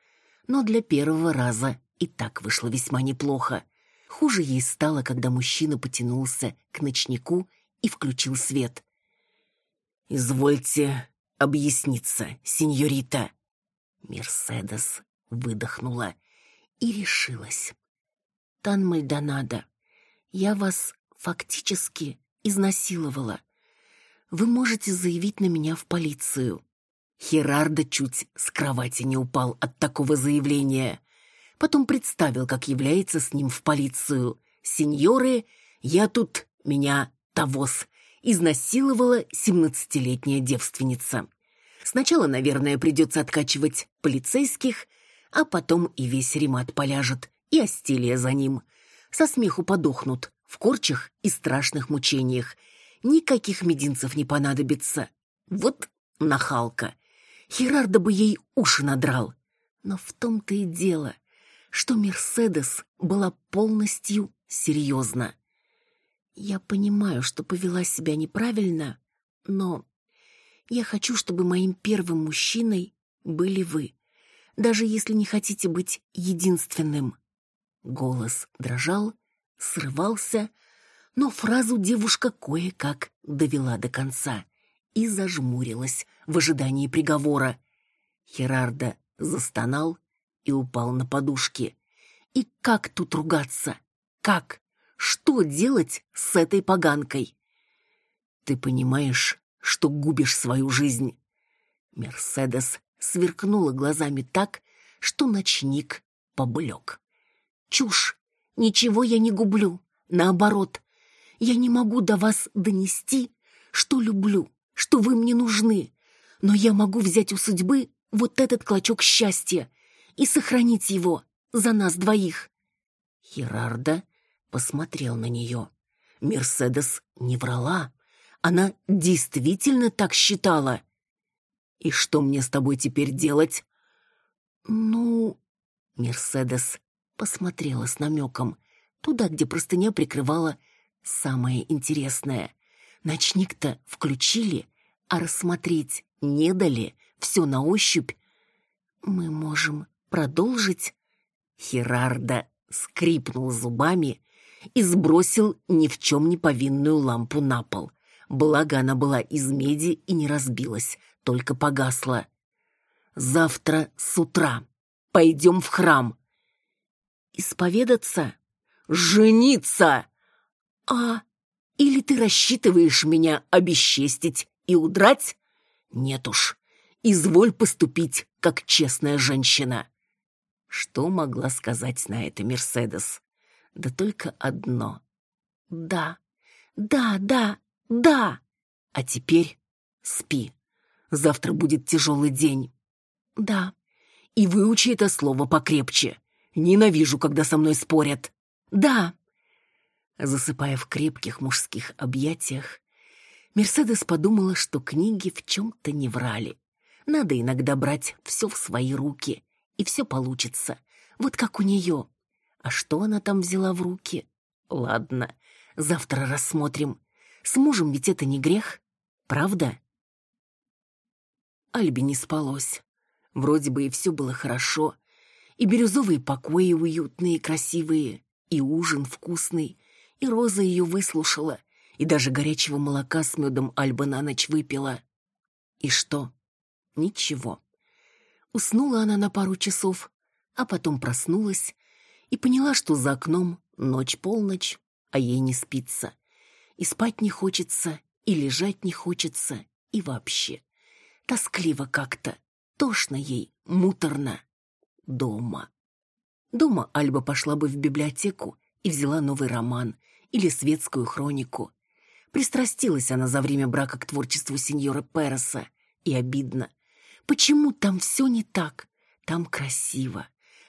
[SPEAKER 2] но для первого раза и так вышло весьма неплохо. Хуже ей стало, когда мужчина потянулся к ночнику и включил свет. «Извольте объясниться, сеньорита». Мерседес выдохнула и решилась. «Тан Мальдонадо, я вас фактически изнасиловала. Вы можете заявить на меня в полицию». Херардо чуть с кровати не упал от такого заявления. Потом представил, как является с ним в полицию. «Сеньоры, я тут, меня Тавос изнасиловала семнадцатилетняя девственница. Сначала, наверное, придется откачивать полицейских, а потом и весь ремат поляжет, и Астелия за ним. Со смеху подохнут, в корчах и страшных мучениях. Никаких мединцев не понадобится. Вот нахалка. Херардо бы ей уши надрал. Но в том-то и дело, что Мерседес была полностью серьезна. Я понимаю, что повела себя неправильно, но я хочу, чтобы моим первым мужчиной были вы, даже если не хотите быть единственным. Голос дрожал, срывался, но фразу девушка кое-как довела до конца и зажмурилась в ожидании приговора. Херарда застонал и упал на подушки. И как тут ругаться? Как? Что делать с этой поганкой? Ты понимаешь, что губишь свою жизнь? Мерседес сверкнула глазами так, что ночник поблек. Чушь! Ничего я не гублю. Наоборот, я не могу до вас донести, что люблю, что вы мне нужны, но я могу взять у судьбы вот этот клочок счастья и сохранить его за нас двоих. Херарда посмотрел на нее. Мерседес не врала. Она действительно так считала. «И что мне с тобой теперь делать?» «Ну...» Мерседес посмотрела с намеком. Туда, где простыня прикрывала самое интересное. Ночник-то включили, а рассмотреть не дали, все на ощупь. «Мы можем продолжить?» Херарда скрипнул зубами и сбросил ни в чем не повинную лампу на пол. Благо она была из меди и не разбилась, только погасла. «Завтра с утра пойдем в храм». «Исповедаться?» «Жениться!» «А, или ты рассчитываешь меня обесчестить и удрать?» «Нет уж, изволь поступить, как честная женщина». Что могла сказать на это Мерседес? да только одно. Да, да, да, да. А теперь спи.
[SPEAKER 1] Завтра будет тяжелый день».
[SPEAKER 2] «Да».
[SPEAKER 1] «И выучи это слово покрепче. Ненавижу, когда со мной спорят».
[SPEAKER 2] «Да».
[SPEAKER 1] Засыпая в крепких мужских объятиях, Мерседес подумала, что книги в чем-то не врали. Надо иногда брать все в свои руки, и все получится. Вот как у нее. А что она там взяла в руки? Ладно, завтра рассмотрим. С мужем ведь это не грех, правда? Альбе не спалось. Вроде бы и все было хорошо. И бирюзовые покои уютные, красивые, и ужин вкусный, и Роза ее выслушала, и даже горячего молока с медом Альба на ночь выпила. И что? Ничего. Уснула она на пару часов, а потом проснулась и поняла, что за окном ночь-полночь, а ей не спится. И спать не хочется, и лежать не хочется, и вообще. Тоскливо как-то, тошно ей, муторно. Дома. Дома Альба пошла бы в библиотеку и взяла новый роман или светскую хронику. Пристрастилась она за время брака к творчеству сеньора Переса, и обидно. Почему там все не так? Там красиво.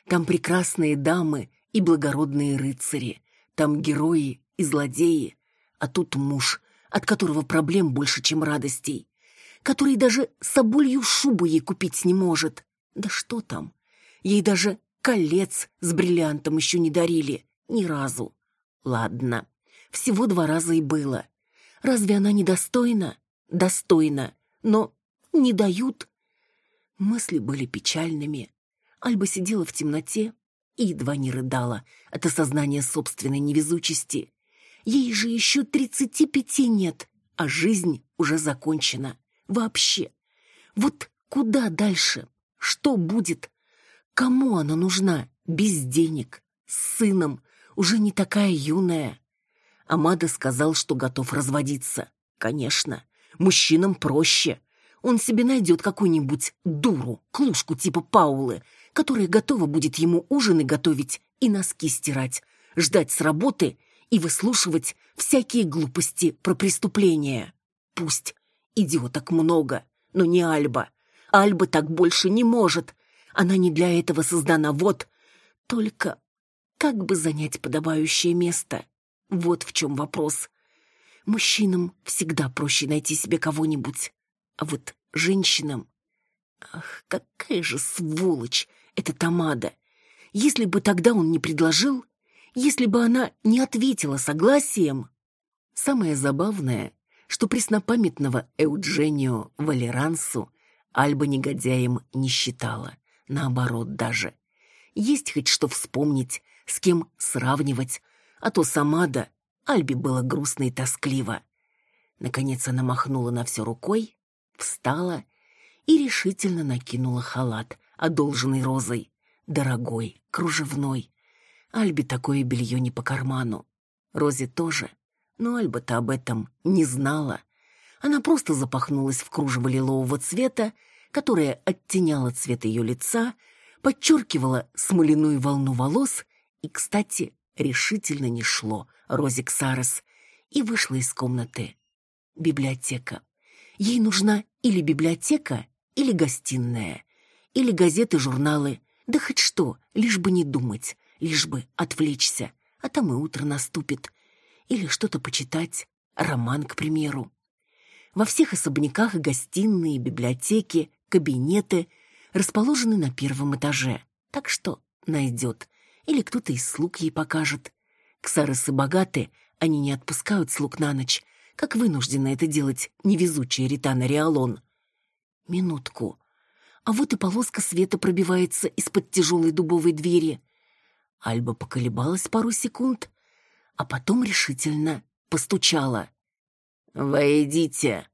[SPEAKER 1] Там прекрасные дамы и благородные рыцари. Там герои и злодеи. А тут муж, от которого проблем больше, чем радостей. Который даже соболью шубу ей купить не может. Да что там? Ей даже колец с бриллиантом еще не дарили. Ни разу. Ладно, всего два раза и было. Разве она недостойна? Достойна. Но не дают. Мысли были печальными. Альба сидела в темноте и едва не рыдала от осознания собственной невезучести. Ей же еще тридцати пяти нет, а жизнь уже закончена. Вообще. Вот куда дальше? Что будет? Кому она нужна? Без денег, с сыном, уже не такая юная. Амада сказал, что готов разводиться. Конечно, мужчинам проще. Он себе найдет какую-нибудь дуру, клушку типа Паулы, которая готова будет ему ужины готовить и носки стирать, ждать с работы и выслушивать всякие глупости про преступления. Пусть идиоток много, но не Альба. Альба так больше не может. Она не для этого создана, вот. Только как бы занять подобающее место? Вот в чем вопрос. Мужчинам всегда проще найти себе кого-нибудь. А вот женщинам... Ах, какая же сволочь эта Тамада! Если бы тогда он не предложил, если бы она не ответила согласием... Самое забавное, что преснопамятного Эудженио Валерансу Альба негодяем не считала. Наоборот даже. Есть хоть что вспомнить, с кем сравнивать, а то сама да Альбе было грустно и тоскливо. Наконец она махнула на все рукой встала и решительно накинула халат, одолженный розой, дорогой, кружевной. Альбе такое белье не по карману. Розе тоже, но Альба-то об этом не знала. Она просто запахнулась в кружево лилового цвета, которое оттеняло цвет ее лица, подчеркивало смоляную волну волос и, кстати, решительно не шло Розе Ксарес, и вышла из комнаты. Библиотека. Ей нужна или библиотека, или гостиная, или газеты, журналы, да хоть что, лишь бы не думать, лишь бы отвлечься, а там и утро наступит. Или что-то почитать, роман, к примеру. Во всех особняках гостиные, библиотеки, кабинеты расположены на первом этаже, так что найдет, или кто-то из слуг ей покажет. Ксарысы богаты, они не отпускают слуг на ночь, как вынуждена это делать невезучая Ритана Риалон. Минутку. А вот и полоска света пробивается из-под тяжелой дубовой двери. Альба поколебалась пару секунд, а потом решительно постучала. «Войдите!»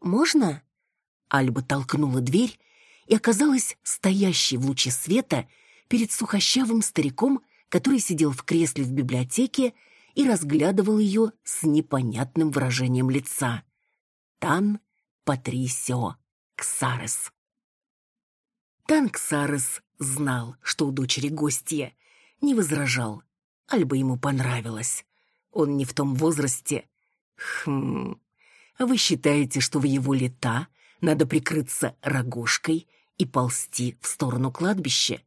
[SPEAKER 1] «Можно?» Альба толкнула дверь и оказалась стоящей в луче света перед сухощавым стариком, который сидел в кресле в библиотеке и разглядывал ее с непонятным выражением лица. Тан Патрисио Ксарес. Тан Ксарес знал, что у дочери гостья, не возражал. Альба ему понравилось. Он не в том возрасте. Хм, вы считаете, что в его лета Надо прикрыться рогожкой и ползти в сторону кладбища.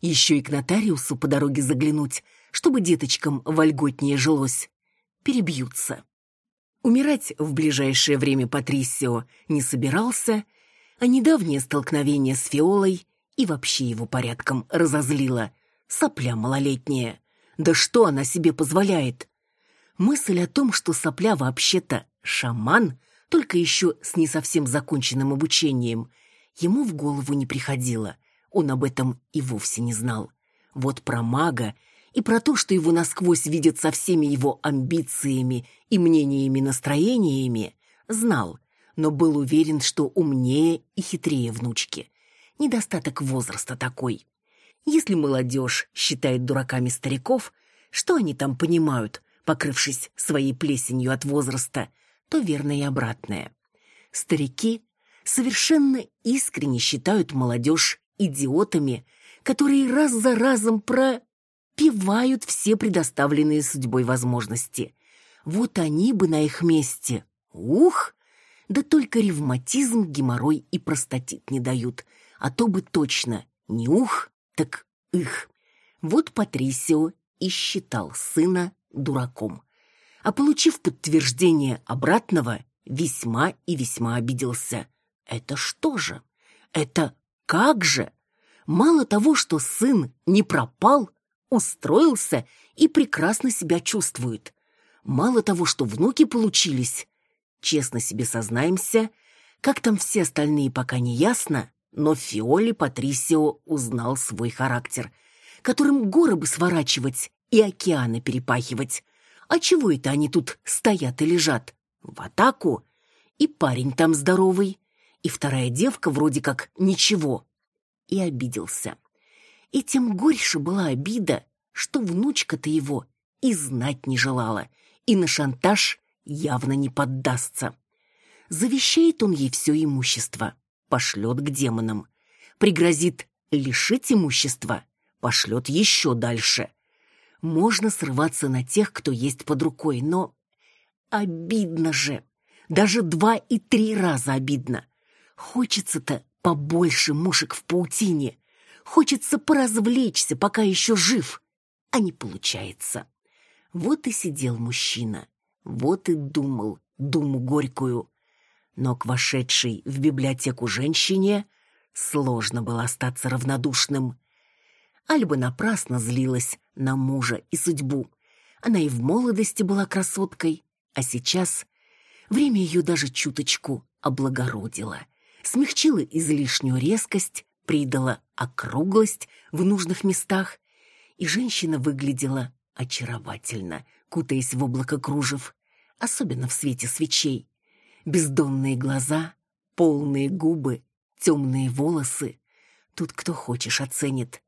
[SPEAKER 1] Еще и к нотариусу по дороге заглянуть, чтобы деточкам вольготнее жилось. Перебьются. Умирать в ближайшее время Патрисио не собирался, а недавнее столкновение с Фиолой и вообще его порядком разозлило. Сопля малолетняя. Да что она себе позволяет? Мысль о том, что сопля вообще-то шаман, только еще с не совсем законченным обучением, ему в голову не приходила. Он об этом и вовсе не знал. Вот про мага и про то, что его насквозь видят со всеми его амбициями и мнениями-настроениями, знал, но был уверен, что умнее и хитрее внучки. Недостаток возраста такой. Если молодежь считает дураками стариков, что они там понимают, покрывшись своей плесенью от возраста, то верно и обратное. Старики совершенно искренне считают молодежь идиотами, которые раз за разом пропивают все предоставленные судьбой возможности. Вот они бы на их месте. Ух! Да только ревматизм, геморрой и простатит не дают. А то бы точно не ух, так их. Вот Патрисио и считал сына дураком. А получив подтверждение обратного, весьма и весьма обиделся. Это что же? Это как же? Мало того, что сын не пропал, устроился и прекрасно себя чувствует. Мало того, что внуки получились. Честно себе сознаемся, как там все остальные пока не ясно, но Фиоли Патрисио узнал свой характер, которым горы бы сворачивать и океаны перепахивать. А чего это они тут стоят и лежат? В атаку. И парень там здоровый, и вторая девка вроде как ничего. И обиделся. И тем горьше была обида, что внучка-то его и знать не желала, и на шантаж явно не поддастся. Завещает он ей все имущество, пошлет к демонам. Пригрозит лишить имущества, пошлет еще дальше. Можно срываться на тех, кто есть под рукой, но обидно же. Даже два и три раза обидно. Хочется-то побольше мушек в паутине. Хочется поразвлечься, пока еще жив. А не получается. Вот и сидел мужчина. Вот и думал думу горькую. Но к вошедшей в библиотеку женщине сложно было остаться равнодушным. Альба напрасно злилась на мужа и судьбу. Она и в молодости была красоткой, а сейчас время ее даже чуточку облагородило, смягчило излишнюю резкость, придало округлость в нужных местах, и женщина выглядела очаровательно, кутаясь в облако кружев, особенно в свете свечей. Бездонные глаза, полные губы, темные волосы. Тут кто хочешь оценит.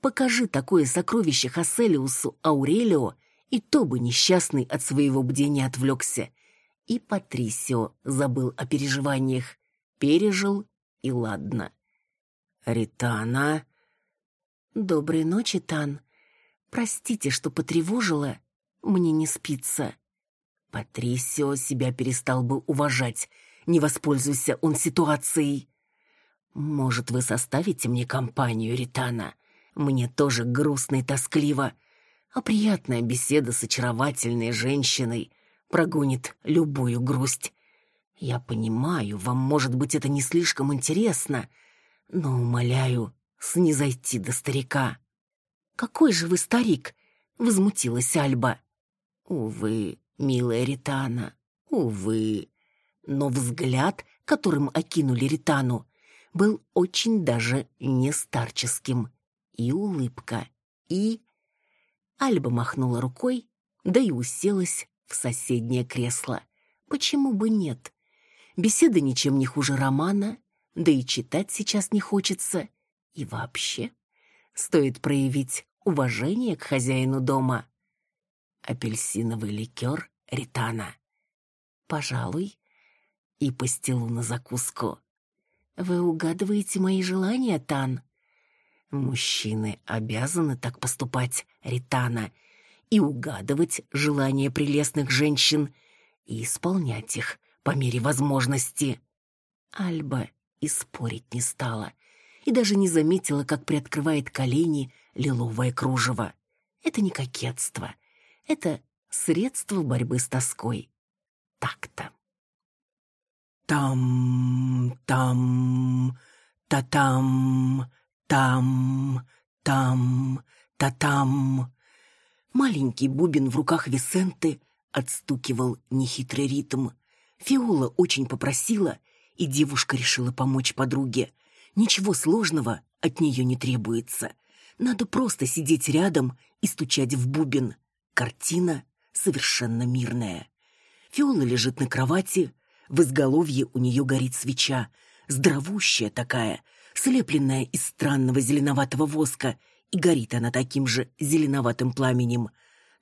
[SPEAKER 1] Покажи такое сокровище Хаселиусу Аурелио, и то бы несчастный от своего бдения отвлекся. И Патрисио забыл о переживаниях. Пережил, и ладно. Ритана... Доброй ночи, Тан. Простите, что потревожила. Мне не спится. Патрисио себя перестал бы уважать. Не воспользуйся он ситуацией. Может, вы составите мне компанию, Ритана? Мне тоже грустно и тоскливо. А приятная беседа с очаровательной женщиной прогонит любую грусть. Я понимаю, вам, может быть, это не слишком интересно, но, умоляю, снизойти до старика. «Какой же вы старик?» — возмутилась Альба. «Увы, милая Ритана, увы». Но взгляд, которым окинули Ритану, был очень даже не старческим и улыбка, и... Альба махнула рукой, да и уселась в соседнее кресло. Почему бы нет? Беседа ничем не хуже романа, да и читать сейчас не хочется. И вообще, стоит проявить уважение к хозяину дома. Апельсиновый ликер Ритана. Пожалуй, и постелу на закуску. Вы угадываете мои желания, Тан? Мужчины обязаны так поступать, Ритана, и угадывать желания прелестных женщин, и исполнять их по мере возможности. Альба и спорить не стала, и даже не заметила, как приоткрывает колени лиловое кружево. Это не кокетство, это средство борьбы с тоской. Так-то. Там, там, та-там, там, там, та-там. Маленький бубен в руках Висенты отстукивал нехитрый ритм. Фиола очень попросила, и девушка решила помочь подруге. Ничего сложного от нее не требуется. Надо просто сидеть рядом и стучать в бубен. Картина совершенно мирная. Фиола лежит на кровати, в изголовье у нее горит свеча, здоровущая такая, слепленная из странного зеленоватого воска, и горит она таким же зеленоватым пламенем.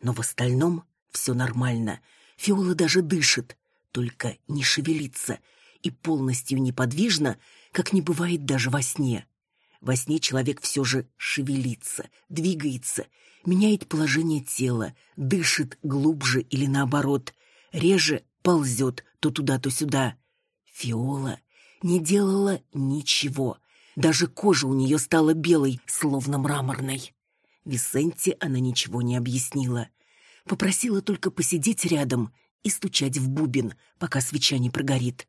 [SPEAKER 1] Но в остальном все нормально. Фиола даже дышит, только не шевелится и полностью неподвижна, как не бывает даже во сне. Во сне человек все же шевелится, двигается, меняет положение тела, дышит глубже или наоборот, реже ползет то туда, то сюда. Фиола не делала ничего. Даже кожа у нее стала белой, словно мраморной. Висенте она ничего не объяснила. Попросила только посидеть рядом и стучать в бубен, пока свеча не прогорит.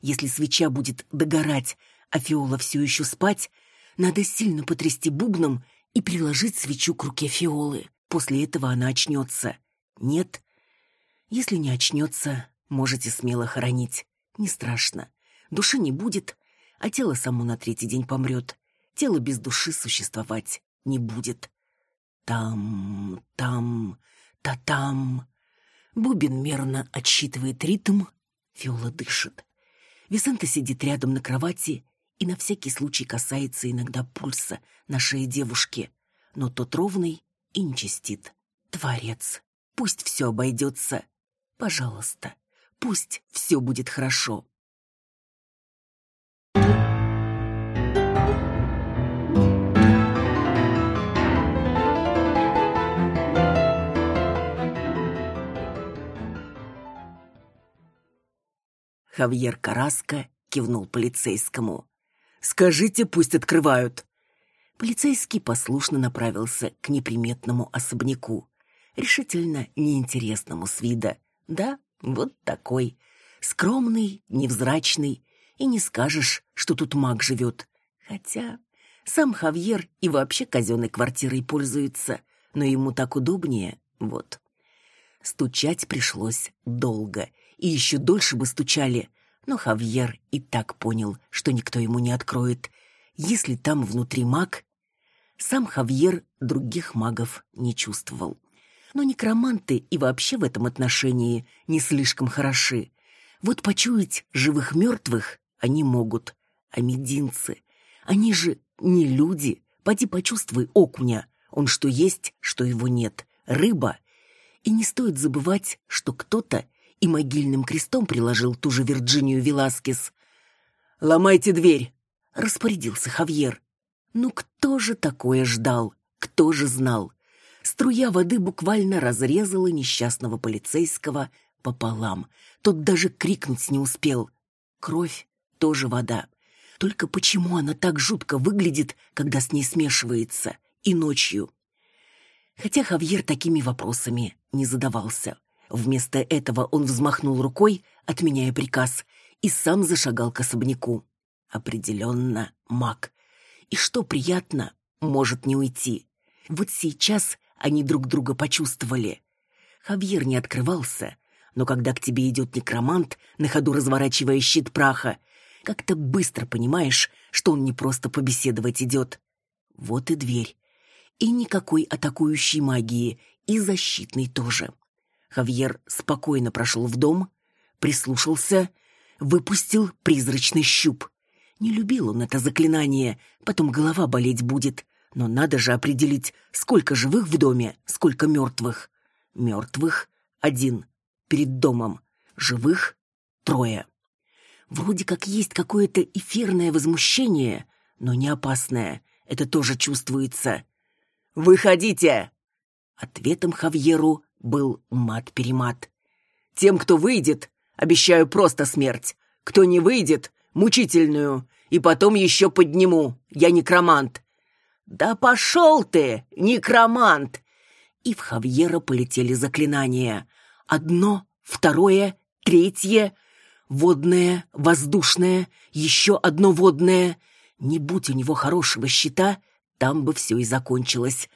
[SPEAKER 1] Если свеча будет догорать, а Фиола все еще спать, надо сильно потрясти бубном и приложить свечу к руке Фиолы. После этого она очнется. Нет? Если не очнется, можете смело хоронить. Не страшно. Души не будет, а тело само на третий день помрет. Тело без души существовать не будет. Там, там, та-там. Бубен мерно отсчитывает ритм. Фиола дышит. Висента сидит рядом на кровати и на всякий случай касается иногда пульса на шее девушки, но тот ровный и не. Творец, пусть все обойдется. Пожалуйста, пусть все будет хорошо. Хавьер Караска кивнул полицейскому. Скажите, пусть открывают. Полицейский послушно направился к неприметному особняку, решительно неинтересному с вида. Да, вот такой, скромный, невзрачный, и не скажешь, что тут маг живет. Хотя сам Хавьер и вообще казенной квартирой пользуется, но ему так удобнее, вот. Стучать пришлось долго, и еще дольше бы стучали, но Хавьер и так понял, что никто ему не откроет. Если там внутри маг, сам Хавьер других магов не чувствовал. Но некроманты и вообще в этом отношении не слишком хороши. Вот почуять живых мертвых они могут, а мединцы, они же не люди. Поди почувствуй окуня, он что есть, что его нет, рыба. И не стоит забывать, что кто-то и могильным крестом приложил ту же Вирджинию Веласкес. «Ломайте дверь!» — распорядился Хавьер. Ну кто же такое ждал? Кто же знал? Струя воды буквально разрезала несчастного полицейского пополам. Тот даже крикнуть не успел. Кровь тоже вода. Только почему она так жутко выглядит, когда с ней смешивается? И ночью. Хотя Хавьер такими вопросами не задавался. Вместо этого он взмахнул рукой, отменяя приказ, и сам зашагал к особняку. Определенно маг. И что приятно, может не уйти. Вот сейчас они друг друга почувствовали. Хавьер не открывался, но когда к тебе идет некромант, на ходу разворачивая щит праха, как-то быстро понимаешь, что он не просто побеседовать идет. Вот и дверь. И никакой атакующей магии, и защитной тоже. Хавьер спокойно прошел в дом, прислушался, выпустил призрачный щуп. Не любил он это заклинание, потом голова болеть будет. Но надо же определить, сколько живых в доме, сколько мертвых. Мертвых — один, перед домом. Живых — трое. Вроде как есть какое-то эфирное возмущение, но не опасное. Это тоже чувствуется. «Выходите!» Ответом Хавьеру был мат-перемат. «Тем, кто выйдет, обещаю просто смерть. Кто не выйдет, мучительную, и потом еще подниму. Я некромант». «Да пошел ты, некромант!» И в Хавьера полетели заклинания. Одно, второе, третье. Водное, воздушное, еще одно водное. Не будь у него хорошего щита, там бы все и закончилось.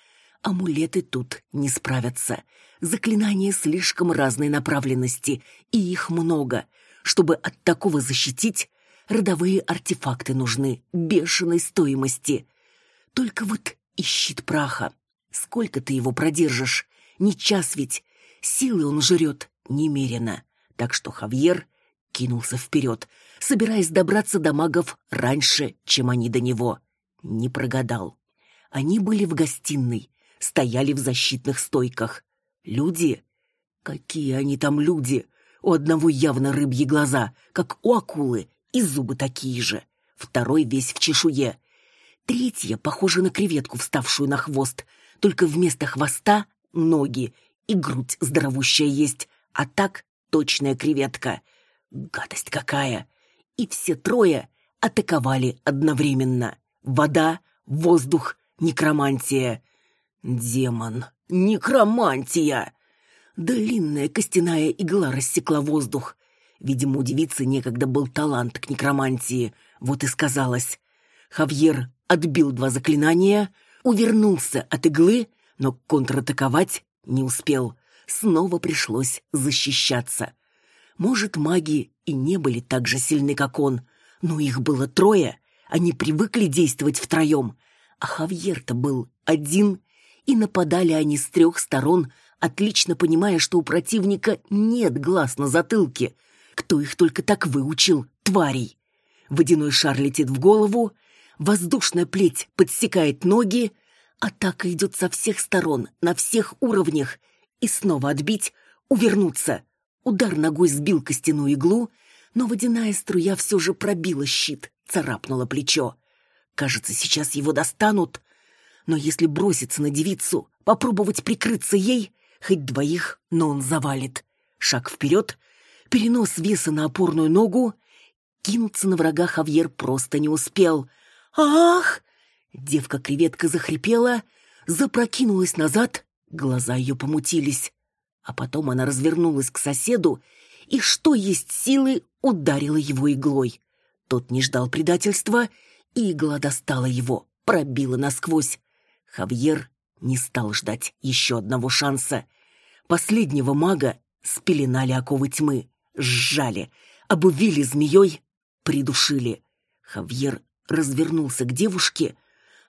[SPEAKER 1] Амулеты тут не справятся. Заклинания слишком разной направленности, и их много. Чтобы от такого защитить, родовые артефакты нужны, бешеной стоимости. Только вот и щит праха. Сколько ты его продержишь? Не час ведь. Силы он жрет немерено. Так что Хавьер кинулся вперед, собираясь добраться до магов раньше, чем они до него. Не прогадал. Они были в гостиной, стояли в защитных стойках. Люди? Какие они там люди? У одного явно рыбьи глаза, как у акулы, и зубы такие же. Второй весь в чешуе. Третья похожа на креветку, вставшую на хвост, только вместо хвоста — ноги, и грудь здоровущая есть, а так точная креветка. Гадость какая! И все трое атаковали одновременно. Вода, воздух, некромантия. Демон, некромантия! Длинная костяная игла рассекла воздух. Видимо, у девицы некогда был талант к некромантии, вот и сказалось. Хавьер отбил два заклинания, увернулся от иглы, но контратаковать не успел. Снова пришлось защищаться. Может, маги и не были так же сильны, как он, но их было трое, они привыкли действовать втроем, а Хавьер-то был один, и нападали они с трех сторон, отлично понимая, что у противника нет глаз на затылке. Кто их только так выучил, тварей? Водяной шар летит в голову, воздушная плеть подсекает ноги, атака идет со всех сторон, на всех уровнях, и снова отбить, увернуться. Удар ногой сбил костяную иглу, но водяная струя все же пробила щит, царапнула плечо. Кажется, сейчас его достанут, но если броситься на девицу, попробовать прикрыться ей, хоть двоих, но он завалит. Шаг вперед, перенос веса на опорную ногу, кинуться на врага Хавьер просто не успел. «Ах!» Девка-креветка захрипела, запрокинулась назад, глаза ее помутились. А потом она развернулась к соседу и, что есть силы, ударила его иглой. Тот не ждал предательства, и игла достала его, пробила насквозь. Хавьер не стал ждать еще одного шанса. Последнего мага спеленали оковы тьмы, сжали, обувили змеей, придушили. Хавьер развернулся к девушке,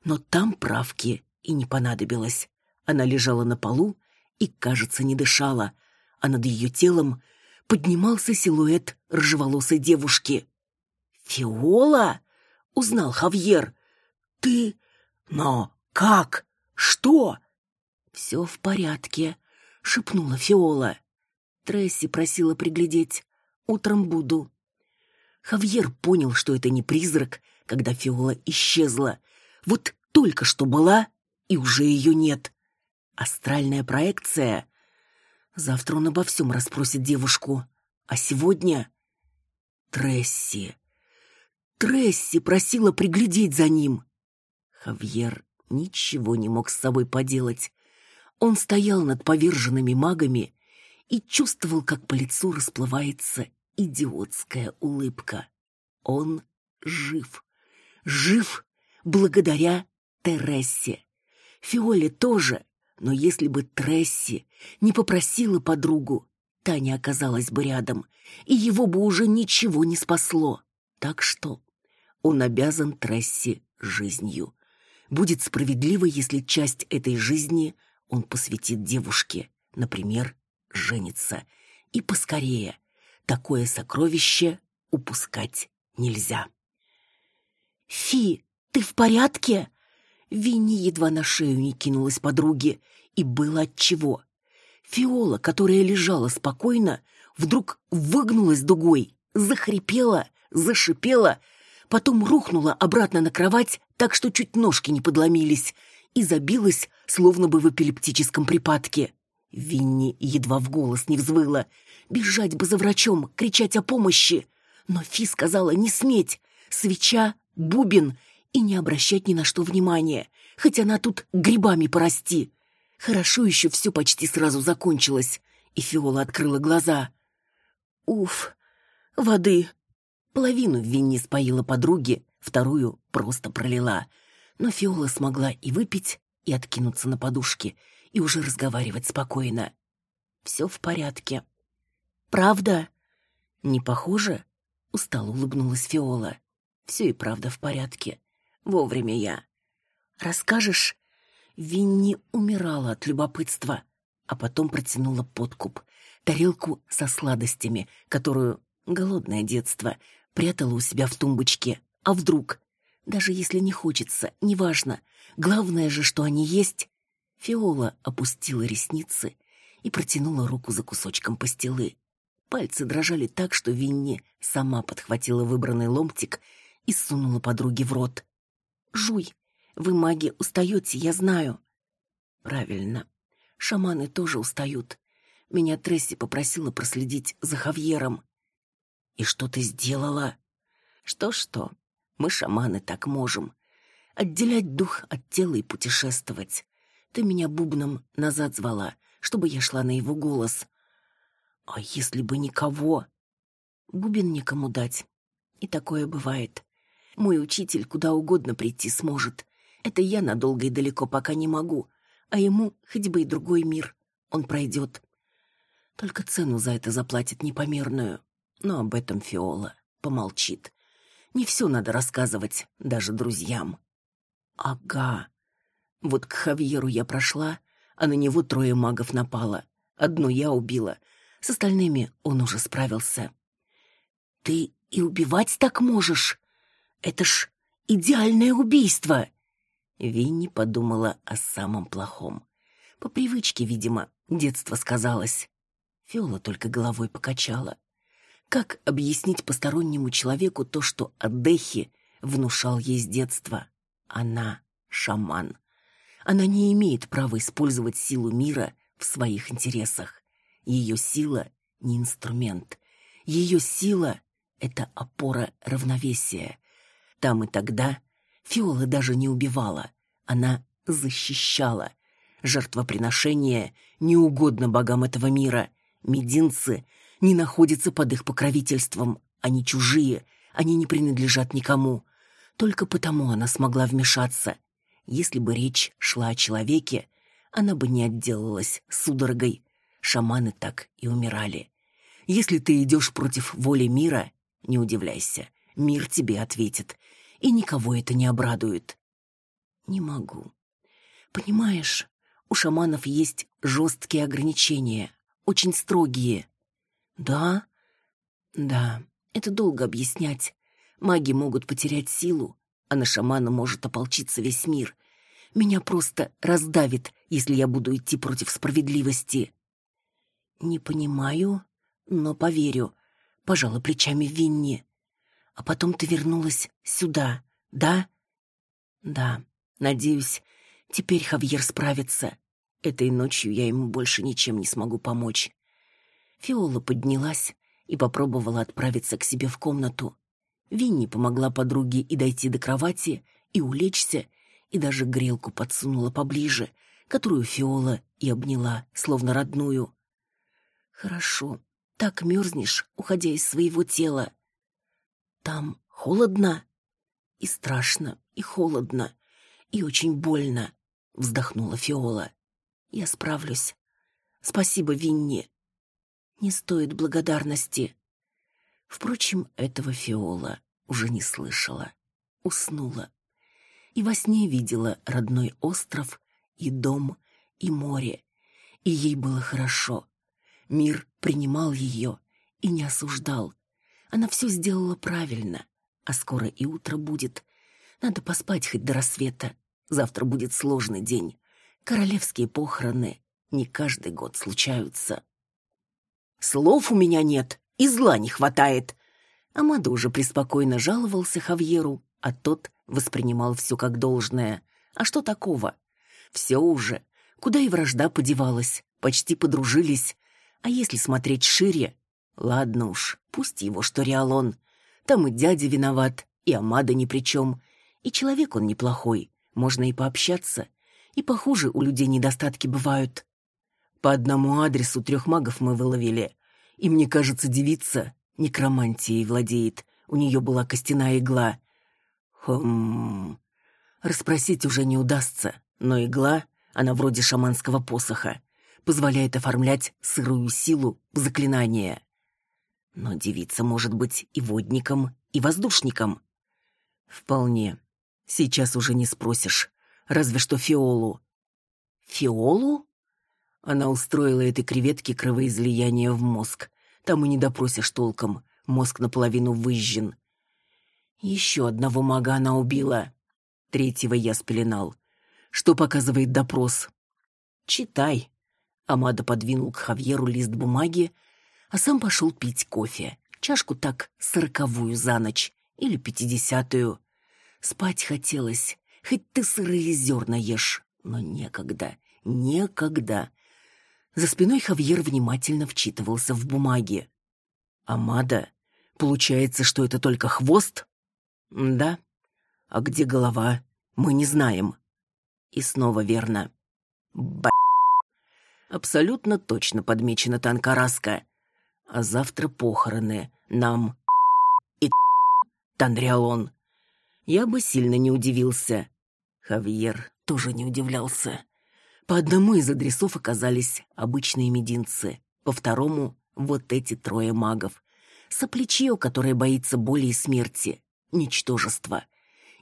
[SPEAKER 1] но там правки и не понадобилось. Она лежала на полу и, кажется, не дышала, а над ее телом поднимался силуэт рыжеволосой девушки. «Фиола?» — узнал Хавьер. «Ты... Но как? Что?» «Все в порядке», — шепнула Фиола. Тресси просила приглядеть. «Утром буду». Хавьер понял, что это не призрак, когда Фиола исчезла. Вот только что была, и уже ее нет. Астральная проекция. Завтра он обо всем расспросит девушку. А сегодня... Тресси. Тресси просила приглядеть за ним. Хавьер ничего не мог с собой поделать. Он стоял над поверженными магами и чувствовал, как по лицу расплывается идиотская улыбка. Он жив жив благодаря Терессе. Фиоле тоже, но если бы Тресси не попросила подругу, та не оказалась бы рядом, и его бы уже ничего не спасло. Так что он обязан Тресси жизнью. Будет справедливо, если часть этой жизни он посвятит девушке, например, жениться. И поскорее. Такое сокровище упускать нельзя. «Фи, ты в порядке?» Винни едва на шею не кинулась подруге, и было отчего. Фиола, которая лежала спокойно, вдруг выгнулась дугой, захрипела, зашипела, потом рухнула обратно на кровать, так что чуть ножки не подломились, и забилась, словно бы в эпилептическом припадке. Винни едва в голос не взвыла. Бежать бы за врачом, кричать о помощи.
[SPEAKER 2] Но Фи сказала не сметь. Свеча, бубен и не обращать ни на что внимания, хоть она тут грибами порасти. Хорошо еще все почти сразу закончилось, и Фиола открыла глаза. Уф, воды. Половину Винни споила подруге, вторую просто пролила. Но Фиола смогла и выпить, и откинуться на подушке, и уже разговаривать спокойно. Все в порядке. Правда? Не похоже? Устало улыбнулась Фиола. Все и правда в порядке. Вовремя я. Расскажешь? Винни умирала от любопытства, а потом протянула подкуп, тарелку со сладостями, которую, голодное детство, прятала у себя в тумбочке. А вдруг? Даже если не хочется, неважно. Главное же, что они есть. Фиола опустила ресницы и протянула руку за кусочком пастилы. Пальцы дрожали так, что Винни сама подхватила выбранный ломтик и сунула подруге в рот. «Жуй, вы, маги, устаете, я знаю». «Правильно. Шаманы тоже устают. Меня Тресси попросила проследить за Хавьером». «И что ты сделала?» «Что-что, мы, шаманы, так можем. Отделять дух от тела и путешествовать. Ты меня бубном назад звала, чтобы я шла на его голос. А если бы никого? Бубен никому дать. И такое бывает. Мой учитель куда угодно прийти сможет. Это я надолго и далеко пока не могу. А ему хоть бы и другой мир. Он пройдет. Только цену за это заплатит непомерную. Но об этом Фиола помолчит. Не все надо рассказывать, даже друзьям. Ага. Вот к Хавьеру я прошла, а на него трое магов напало. Одну я убила, с остальными он уже справился. Ты и убивать так можешь? Это ж идеальное убийство. Винни подумала о самом плохом. По привычке, видимо, детство сказалось. Фиола только головой покачала. Как объяснить постороннему человеку то, что Адехи внушал ей с детства? Она шаман. Она не имеет права использовать силу мира в своих интересах. Ее сила не инструмент. Ее сила — это опора равновесия. Там и тогда Фиола даже не убивала, она защищала. Жертвоприношение не угодно богам этого мира. Мединцы не находятся под их покровительством, они чужие, они не принадлежат никому. Только потому она смогла вмешаться. Если бы речь шла о человеке, она бы не отделалась судорогой. Шаманы так и умирали. Если ты идешь против воли мира, не удивляйся, мир тебе ответит, и никого это не обрадует. Не могу. Понимаешь, у шаманов есть жесткие ограничения, очень строгие. Да? Да, это долго объяснять. Маги могут потерять силу, а на шамана может ополчиться весь мир. Меня просто раздавит, если я буду идти против справедливости. Не понимаю, но поверю. Пожала плечами Винни. А потом ты вернулась сюда, да? Да. Надеюсь, теперь Хавьер справится. Этой ночью я ему больше ничем не смогу помочь. Фиола поднялась и попробовала отправиться к себе в комнату. Винни помогла подруге и дойти до кровати, и улечься, и даже грелку подсунула поближе, которую Фиола и обняла, словно родную. Хорошо. Так мерзнешь, уходя из своего тела. Там холодно и страшно, и холодно, и очень больно, вздохнула Фиола. Я справлюсь. Спасибо, Винни. Не стоит благодарности. Впрочем, этого Фиола уже не слышала. Уснула. И во сне видела родной остров и дом, и море. И ей было хорошо. Мир принимал ее и не осуждал. Она все сделала правильно, а скоро и утро будет. Надо поспать хоть до рассвета. Завтра будет сложный день. Королевские похороны не каждый год случаются. Слов у меня нет, и зла не хватает. Амадо уже преспокойно жаловался Хавьеру, а тот воспринимал все как должное. А что такого? Все уже. Куда и вражда подевалась. Почти подружились. А если смотреть шире? Ладно уж, пусть его что Риалон.
[SPEAKER 1] Там и дядя виноват, и Амада ни при чем. И человек он неплохой, можно и пообщаться. И похуже у людей недостатки бывают. По одному адресу трех магов мы выловили. И мне кажется, девица некромантией владеет. У нее была костяная игла. Хм... Расспросить уже не удастся, но игла, она вроде шаманского посоха, позволяет оформлять сырую силу в заклинание. Но девица может быть и водником, и воздушником. Вполне. Сейчас уже не спросишь. Разве что Фиолу. Фиолу? Она устроила этой креветке кровоизлияние в мозг. Там и не допросишь толком. Мозг наполовину выжжен. Еще одного мага она убила. Третьего я спеленал. Что показывает допрос? Читай. Амада подвинул к Хавьеру лист бумаги, а сам пошел пить кофе. Чашку так сороковую за ночь или пятидесятую. Спать хотелось, хоть ты сырые зерна ешь, но некогда, некогда. За спиной Хавьер внимательно вчитывался в бумаги. «Амада, получается, что это только хвост?» «Да», а где голова, мы не знаем. И снова верно. Б. Абсолютно точно подмечена Танкараска. А завтра похороны. Нам и Танриалон. Я бы сильно не удивился. Хавьер тоже не удивлялся. По одному из адресов оказались обычные мединцы, по второму — вот эти трое магов. Соплечье, которое боится боли и смерти. Ничтожество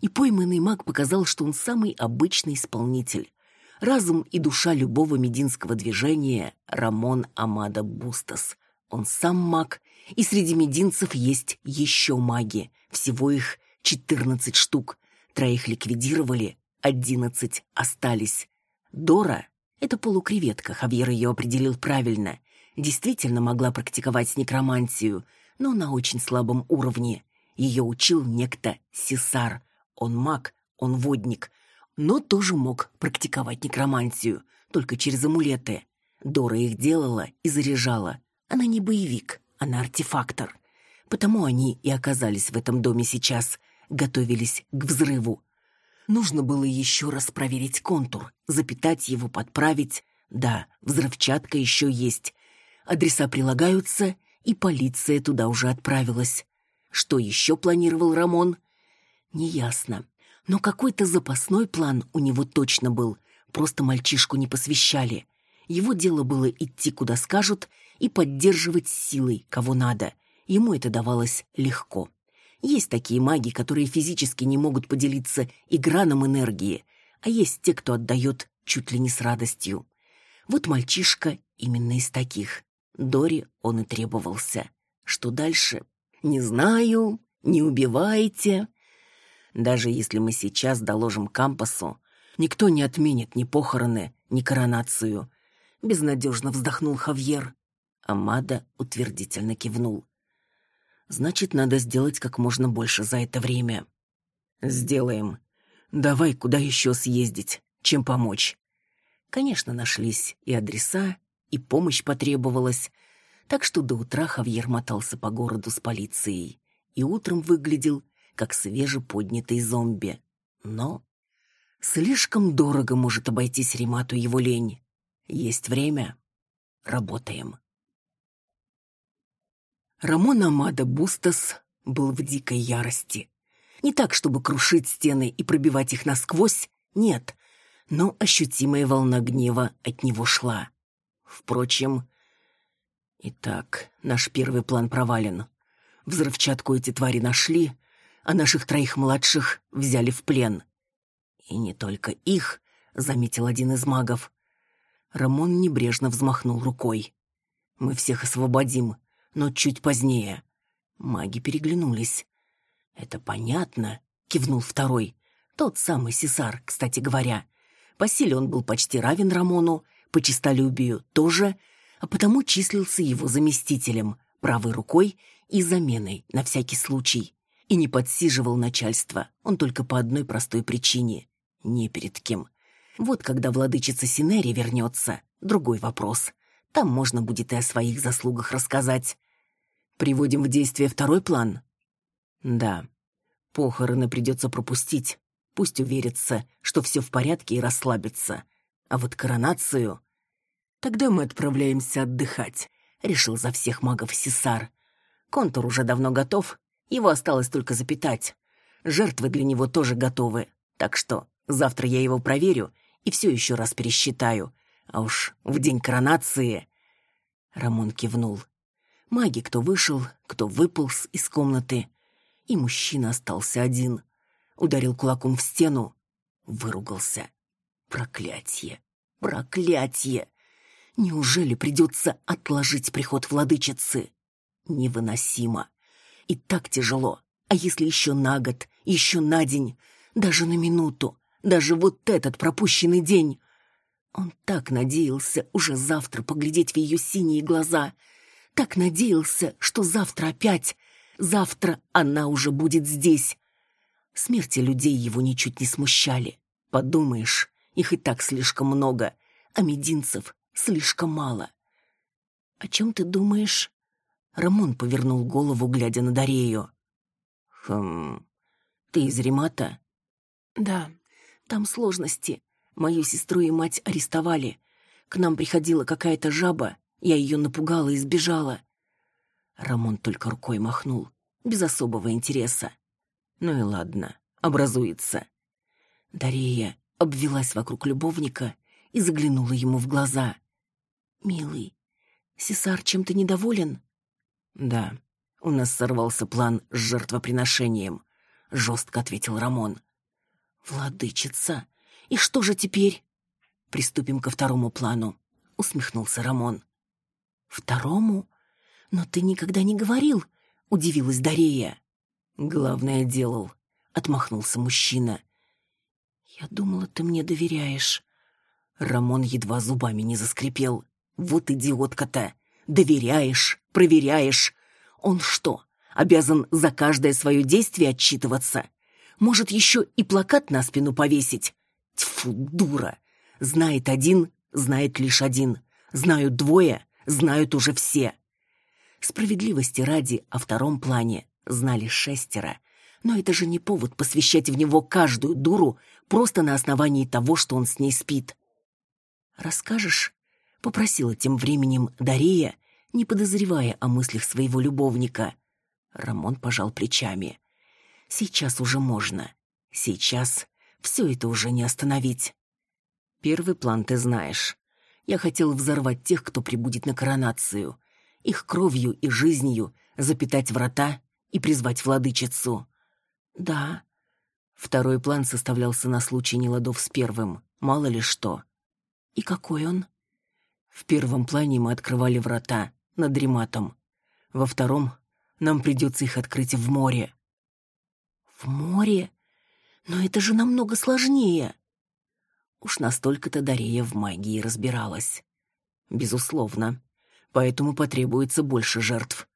[SPEAKER 1] и пойманный маг показал, что он самый обычный исполнитель. Разум и душа любого мединского движения — Рамон Амада Бустас. Он сам маг, и среди мединцев есть еще маги. Всего их 14 штук. Троих ликвидировали, 11 остались. Дора — это полукреветка, Хавьер ее определил правильно. Действительно могла практиковать некромантию, но на очень слабом уровне. Ее учил некто Сесар — он маг, он водник, но тоже мог практиковать некромантию, только через амулеты. Дора их делала и заряжала. Она не боевик, она артефактор. Потому они и оказались в этом доме сейчас, готовились к взрыву. Нужно было еще раз проверить контур, запитать его, подправить. Да, взрывчатка еще есть. Адреса прилагаются, и полиция туда уже отправилась. Что еще планировал Рамон? Неясно. Но какой-то запасной план у него точно был. Просто мальчишку не посвящали. Его дело было идти куда скажут и поддерживать силой, кого надо. Ему это давалось легко. Есть такие маги, которые физически не могут поделиться и граном энергии, а есть те, кто отдает чуть ли не с радостью. Вот мальчишка именно из таких. Дори он и требовался. Что дальше? Не знаю, не убивайте. Даже если мы сейчас доложим Кампасу, никто не отменит ни похороны, ни коронацию. Безнадежно вздохнул Хавьер. Амада утвердительно кивнул. Значит, надо сделать как можно больше за это время. Сделаем. Давай, куда еще съездить? Чем помочь? Конечно, нашлись и адреса, и помощь потребовалась. Так что до утра Хавьер мотался по городу с полицией. И утром выглядел как свежеподнятый зомби. Но слишком дорого может обойтись Ремату его лень. Есть время. Работаем. Рамон Амада Бустас был в дикой ярости. Не так, чтобы крушить стены и пробивать их насквозь, нет, но ощутимая волна гнева от него шла. Впрочем, итак, наш первый план провален. Взрывчатку эти твари нашли, а наших троих младших взяли в плен. И не только их, заметил один из магов. Рамон небрежно взмахнул рукой. Мы всех освободим, но чуть позднее. Маги переглянулись. Это понятно, кивнул второй. Тот самый Сесар, кстати говоря. По силе он был почти равен Рамону, по честолюбию тоже, а потому числился его заместителем, правой рукой и заменой на всякий случай и не подсиживал начальство, он только по одной простой причине — не перед кем. Вот когда владычица Синери вернется, другой вопрос. Там можно будет и о своих заслугах рассказать. Приводим в действие второй план. Да, похороны придется пропустить. Пусть уверится, что все в порядке и расслабится. А вот коронацию... Тогда мы отправляемся отдыхать, решил за всех магов Сесар. Контур уже давно готов, его осталось только запитать. Жертвы для него тоже готовы, так что завтра я его проверю и все еще раз пересчитаю. А уж в день коронации... Рамон кивнул. Маги, кто вышел, кто выполз из комнаты. И мужчина остался один. Ударил кулаком в стену, выругался. Проклятье! Проклятье! Неужели придется отложить приход владычицы? Невыносимо. И так тяжело. А если еще на год, еще на день, даже на минуту, даже вот этот пропущенный день? Он так надеялся уже завтра поглядеть в ее синие глаза. Так надеялся, что завтра опять, завтра она уже будет здесь. Смерти людей его ничуть не смущали. Подумаешь, их и так слишком много, а мединцев слишком мало. «О чем ты думаешь?» Рамон повернул голову, глядя на Дарею. «Хм... Ты из Ремата?» «Да, там сложности. Мою сестру и мать арестовали. К нам приходила какая-то жаба, я ее напугала и сбежала. Рамон только рукой махнул, без особого интереса. Ну и ладно, образуется. Дария обвелась вокруг любовника и заглянула ему в глаза. «Милый, Сесар чем-то недоволен?» «Да, у нас сорвался план с жертвоприношением», — жестко ответил Рамон. «Владычица, и что же теперь? Приступим ко второму плану, усмехнулся Рамон. Второму? Но ты никогда не говорил, удивилась Дарея. Главное делал, отмахнулся мужчина. Я думала, ты мне доверяешь. Рамон едва зубами не заскрипел. Вот идиотка-то. Доверяешь, проверяешь. Он что, обязан за каждое свое действие отчитываться? Может, еще и плакат на спину повесить? Тьфу, дура! Знает один, знает лишь один. Знают двое, знают уже все. Справедливости ради о втором плане знали шестеро. Но это же не повод посвящать в него каждую дуру просто на основании того, что он с ней спит. «Расскажешь?» — попросила тем временем Дарея, не подозревая о мыслях своего любовника. Рамон пожал плечами. «Сейчас уже можно. Сейчас все это уже не остановить. Первый план ты знаешь. Я хотел взорвать тех, кто прибудет на коронацию. Их кровью и жизнью запитать врата и призвать владычицу. Да. Второй план составлялся на случай неладов с первым. Мало ли что. И какой он? В первом плане мы открывали врата над Рематом. Во втором нам придется их открыть в море. В море? Но это же намного сложнее. Уж настолько-то Дарея в магии разбиралась. Безусловно. Поэтому потребуется больше жертв.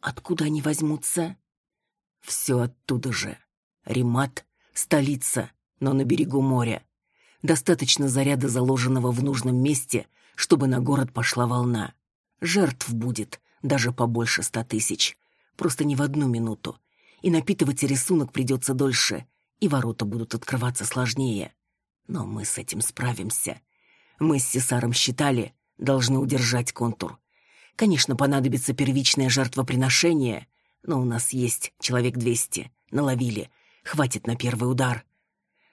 [SPEAKER 1] Откуда они возьмутся? Все оттуда же. Римат — столица, но на берегу моря. Достаточно заряда, заложенного в нужном месте, чтобы на город пошла волна. Жертв будет даже побольше ста тысяч. Просто не в одну минуту. И напитывать рисунок придется дольше, и ворота будут открываться сложнее. Но мы с этим справимся. Мы с Сесаром считали, должны удержать контур. Конечно, понадобится первичное жертвоприношение, но у нас есть человек двести. Наловили. Хватит на первый удар.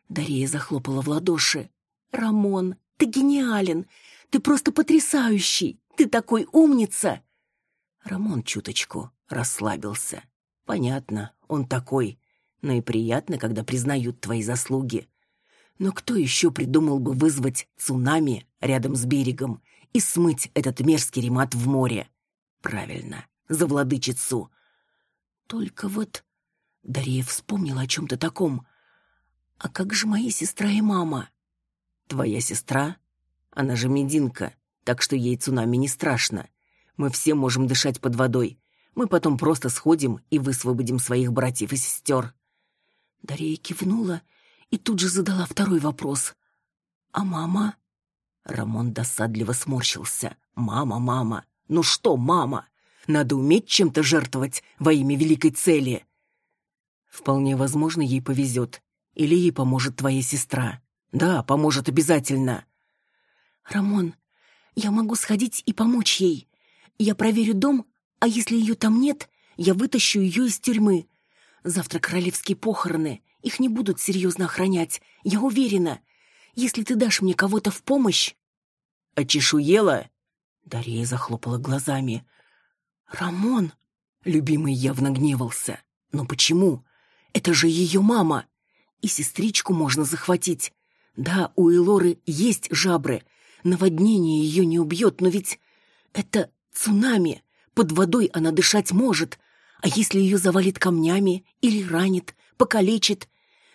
[SPEAKER 1] Дарья захлопала в ладоши. «Рамон, ты гениален! Ты просто потрясающий! Ты такой умница!» Рамон чуточку расслабился. «Понятно, он такой но и приятно, когда признают твои заслуги. Но кто еще придумал бы вызвать цунами рядом с берегом и смыть этот мерзкий ремат в море? Правильно, за владычицу. Только вот... Дарья вспомнила о чем-то таком. А как же мои сестра и мама? Твоя сестра? Она же мединка, так что ей цунами не страшно. Мы все можем дышать под водой. Мы потом просто сходим и высвободим своих братьев и сестер. Дарья кивнула и тут же задала второй вопрос. «А мама?» Рамон досадливо сморщился. «Мама, мама! Ну что, мама? Надо уметь чем-то жертвовать во имя великой цели!» Вполне возможно, ей повезет. Или ей поможет твоя сестра. Да, поможет обязательно.
[SPEAKER 2] Рамон, я могу сходить и помочь ей. Я проверю дом, а если ее там нет, я вытащу ее из тюрьмы. Завтра королевские похороны. Их не будут серьезно охранять. Я уверена. Если ты дашь мне кого-то в помощь...
[SPEAKER 1] Очешуела? Дарья захлопала глазами.
[SPEAKER 2] Рамон...
[SPEAKER 1] Любимый явно гневался. Но почему? Это же ее мама. И сестричку можно захватить. Да, у Элоры есть жабры. Наводнение ее не убьет, но ведь это цунами. Под водой она дышать может. А если ее завалит камнями или ранит, покалечит?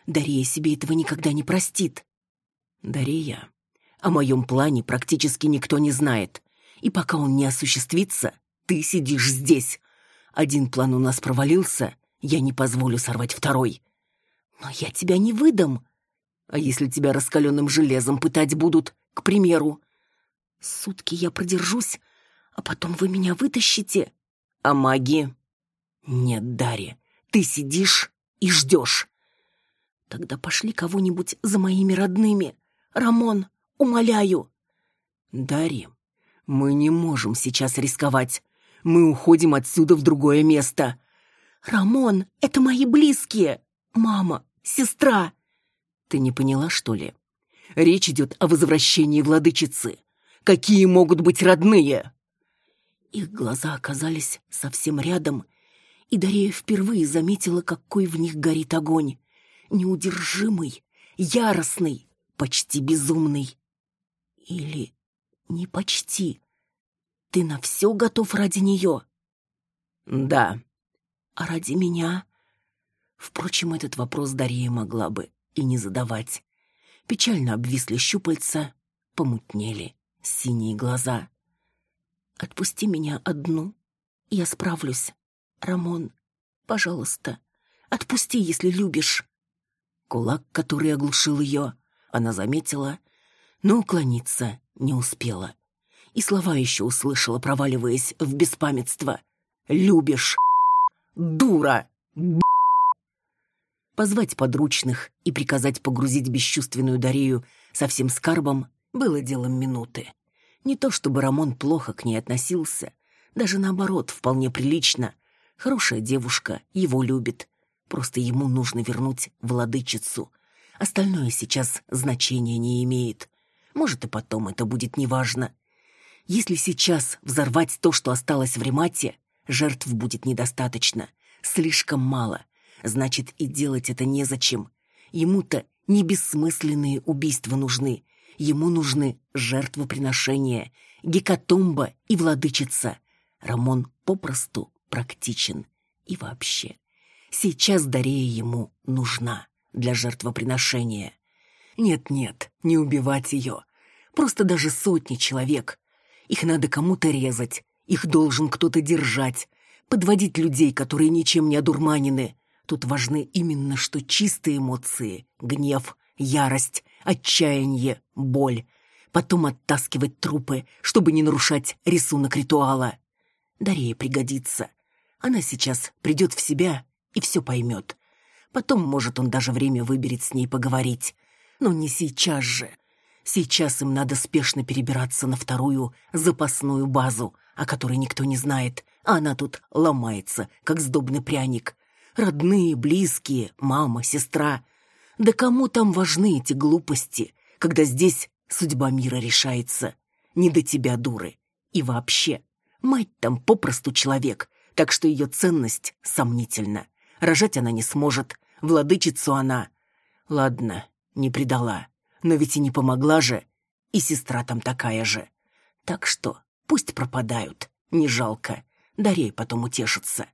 [SPEAKER 1] Дария себе этого никогда не простит. Дария, о моем плане практически никто не знает. И пока он не осуществится, ты сидишь здесь. Один план у нас провалился, я не позволю сорвать второй.
[SPEAKER 2] Но я тебя не выдам.
[SPEAKER 1] А если тебя раскаленным железом пытать будут, к примеру?
[SPEAKER 2] Сутки я продержусь, а потом вы меня вытащите.
[SPEAKER 1] А маги? Нет, Дарья, ты сидишь и ждешь.
[SPEAKER 2] Тогда пошли кого-нибудь за моими родными. Рамон, умоляю.
[SPEAKER 1] Дарья, мы не можем сейчас рисковать. Мы уходим отсюда в другое место.
[SPEAKER 2] Рамон, это мои близкие. Мама, сестра.
[SPEAKER 1] Ты не поняла, что ли? Речь идет о возвращении владычицы. Какие могут быть родные?
[SPEAKER 2] Их глаза оказались совсем рядом, и Дарея впервые заметила, какой в них горит огонь. Неудержимый, яростный, почти безумный. Или не почти. Ты на все готов ради нее?
[SPEAKER 1] Да.
[SPEAKER 2] А ради меня? Впрочем, этот вопрос Дарья могла бы и не задавать. Печально обвисли щупальца, помутнели синие глаза. «Отпусти меня одну, я справлюсь. Рамон, пожалуйста, отпусти, если любишь».
[SPEAKER 1] Кулак, который оглушил ее, она заметила, но уклониться не успела. И слова еще услышала, проваливаясь в беспамятство. «Любишь, дура, Позвать подручных и приказать погрузить бесчувственную Дарею со всем скарбом было делом минуты. Не то чтобы Рамон плохо к ней относился, даже наоборот, вполне прилично. Хорошая девушка, его любит. Просто ему нужно вернуть владычицу. Остальное сейчас значения не имеет. Может, и потом это будет неважно. Если сейчас взорвать то, что осталось в Ремате, жертв будет недостаточно. Слишком мало. Значит, и делать это незачем. Ему-то не бессмысленные убийства нужны. Ему нужны жертвоприношения, гекатомба и владычица. Рамон попросту практичен. И вообще, сейчас Дарея ему нужна для жертвоприношения. Нет-нет, не убивать ее. Просто даже сотни человек. Их надо кому-то резать, их должен кто-то держать, подводить людей, которые ничем не одурманены. Тут важны именно что чистые эмоции, гнев, ярость, отчаяние, боль. Потом оттаскивать трупы, чтобы не нарушать рисунок ритуала. Дарья пригодится. Она сейчас придет в себя и все поймет. Потом, может, он даже время выберет с ней поговорить. Но не сейчас же. Сейчас им надо спешно перебираться на вторую запасную базу, о которой никто не знает, а она тут ломается, как сдобный пряник. Родные, близкие, мама, сестра. Да кому там важны эти глупости, когда здесь судьба мира решается? Не до тебя, дуры. И вообще, мать там попросту человек, так что ее ценность сомнительна. Рожать она не сможет, владычицу она... Ладно, не предала, но ведь и не помогла же, и сестра там такая же. Так что пусть пропадают, не жалко, Дарей потом утешится.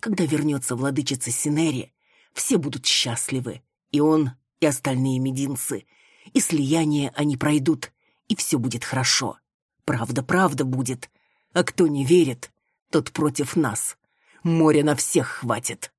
[SPEAKER 1] Когда вернется владычица Синери, все будут счастливы. И он, и остальные мединцы. И слияние они пройдут, и все будет хорошо. Правда, правда будет. А кто не верит, тот против нас. Море на всех хватит.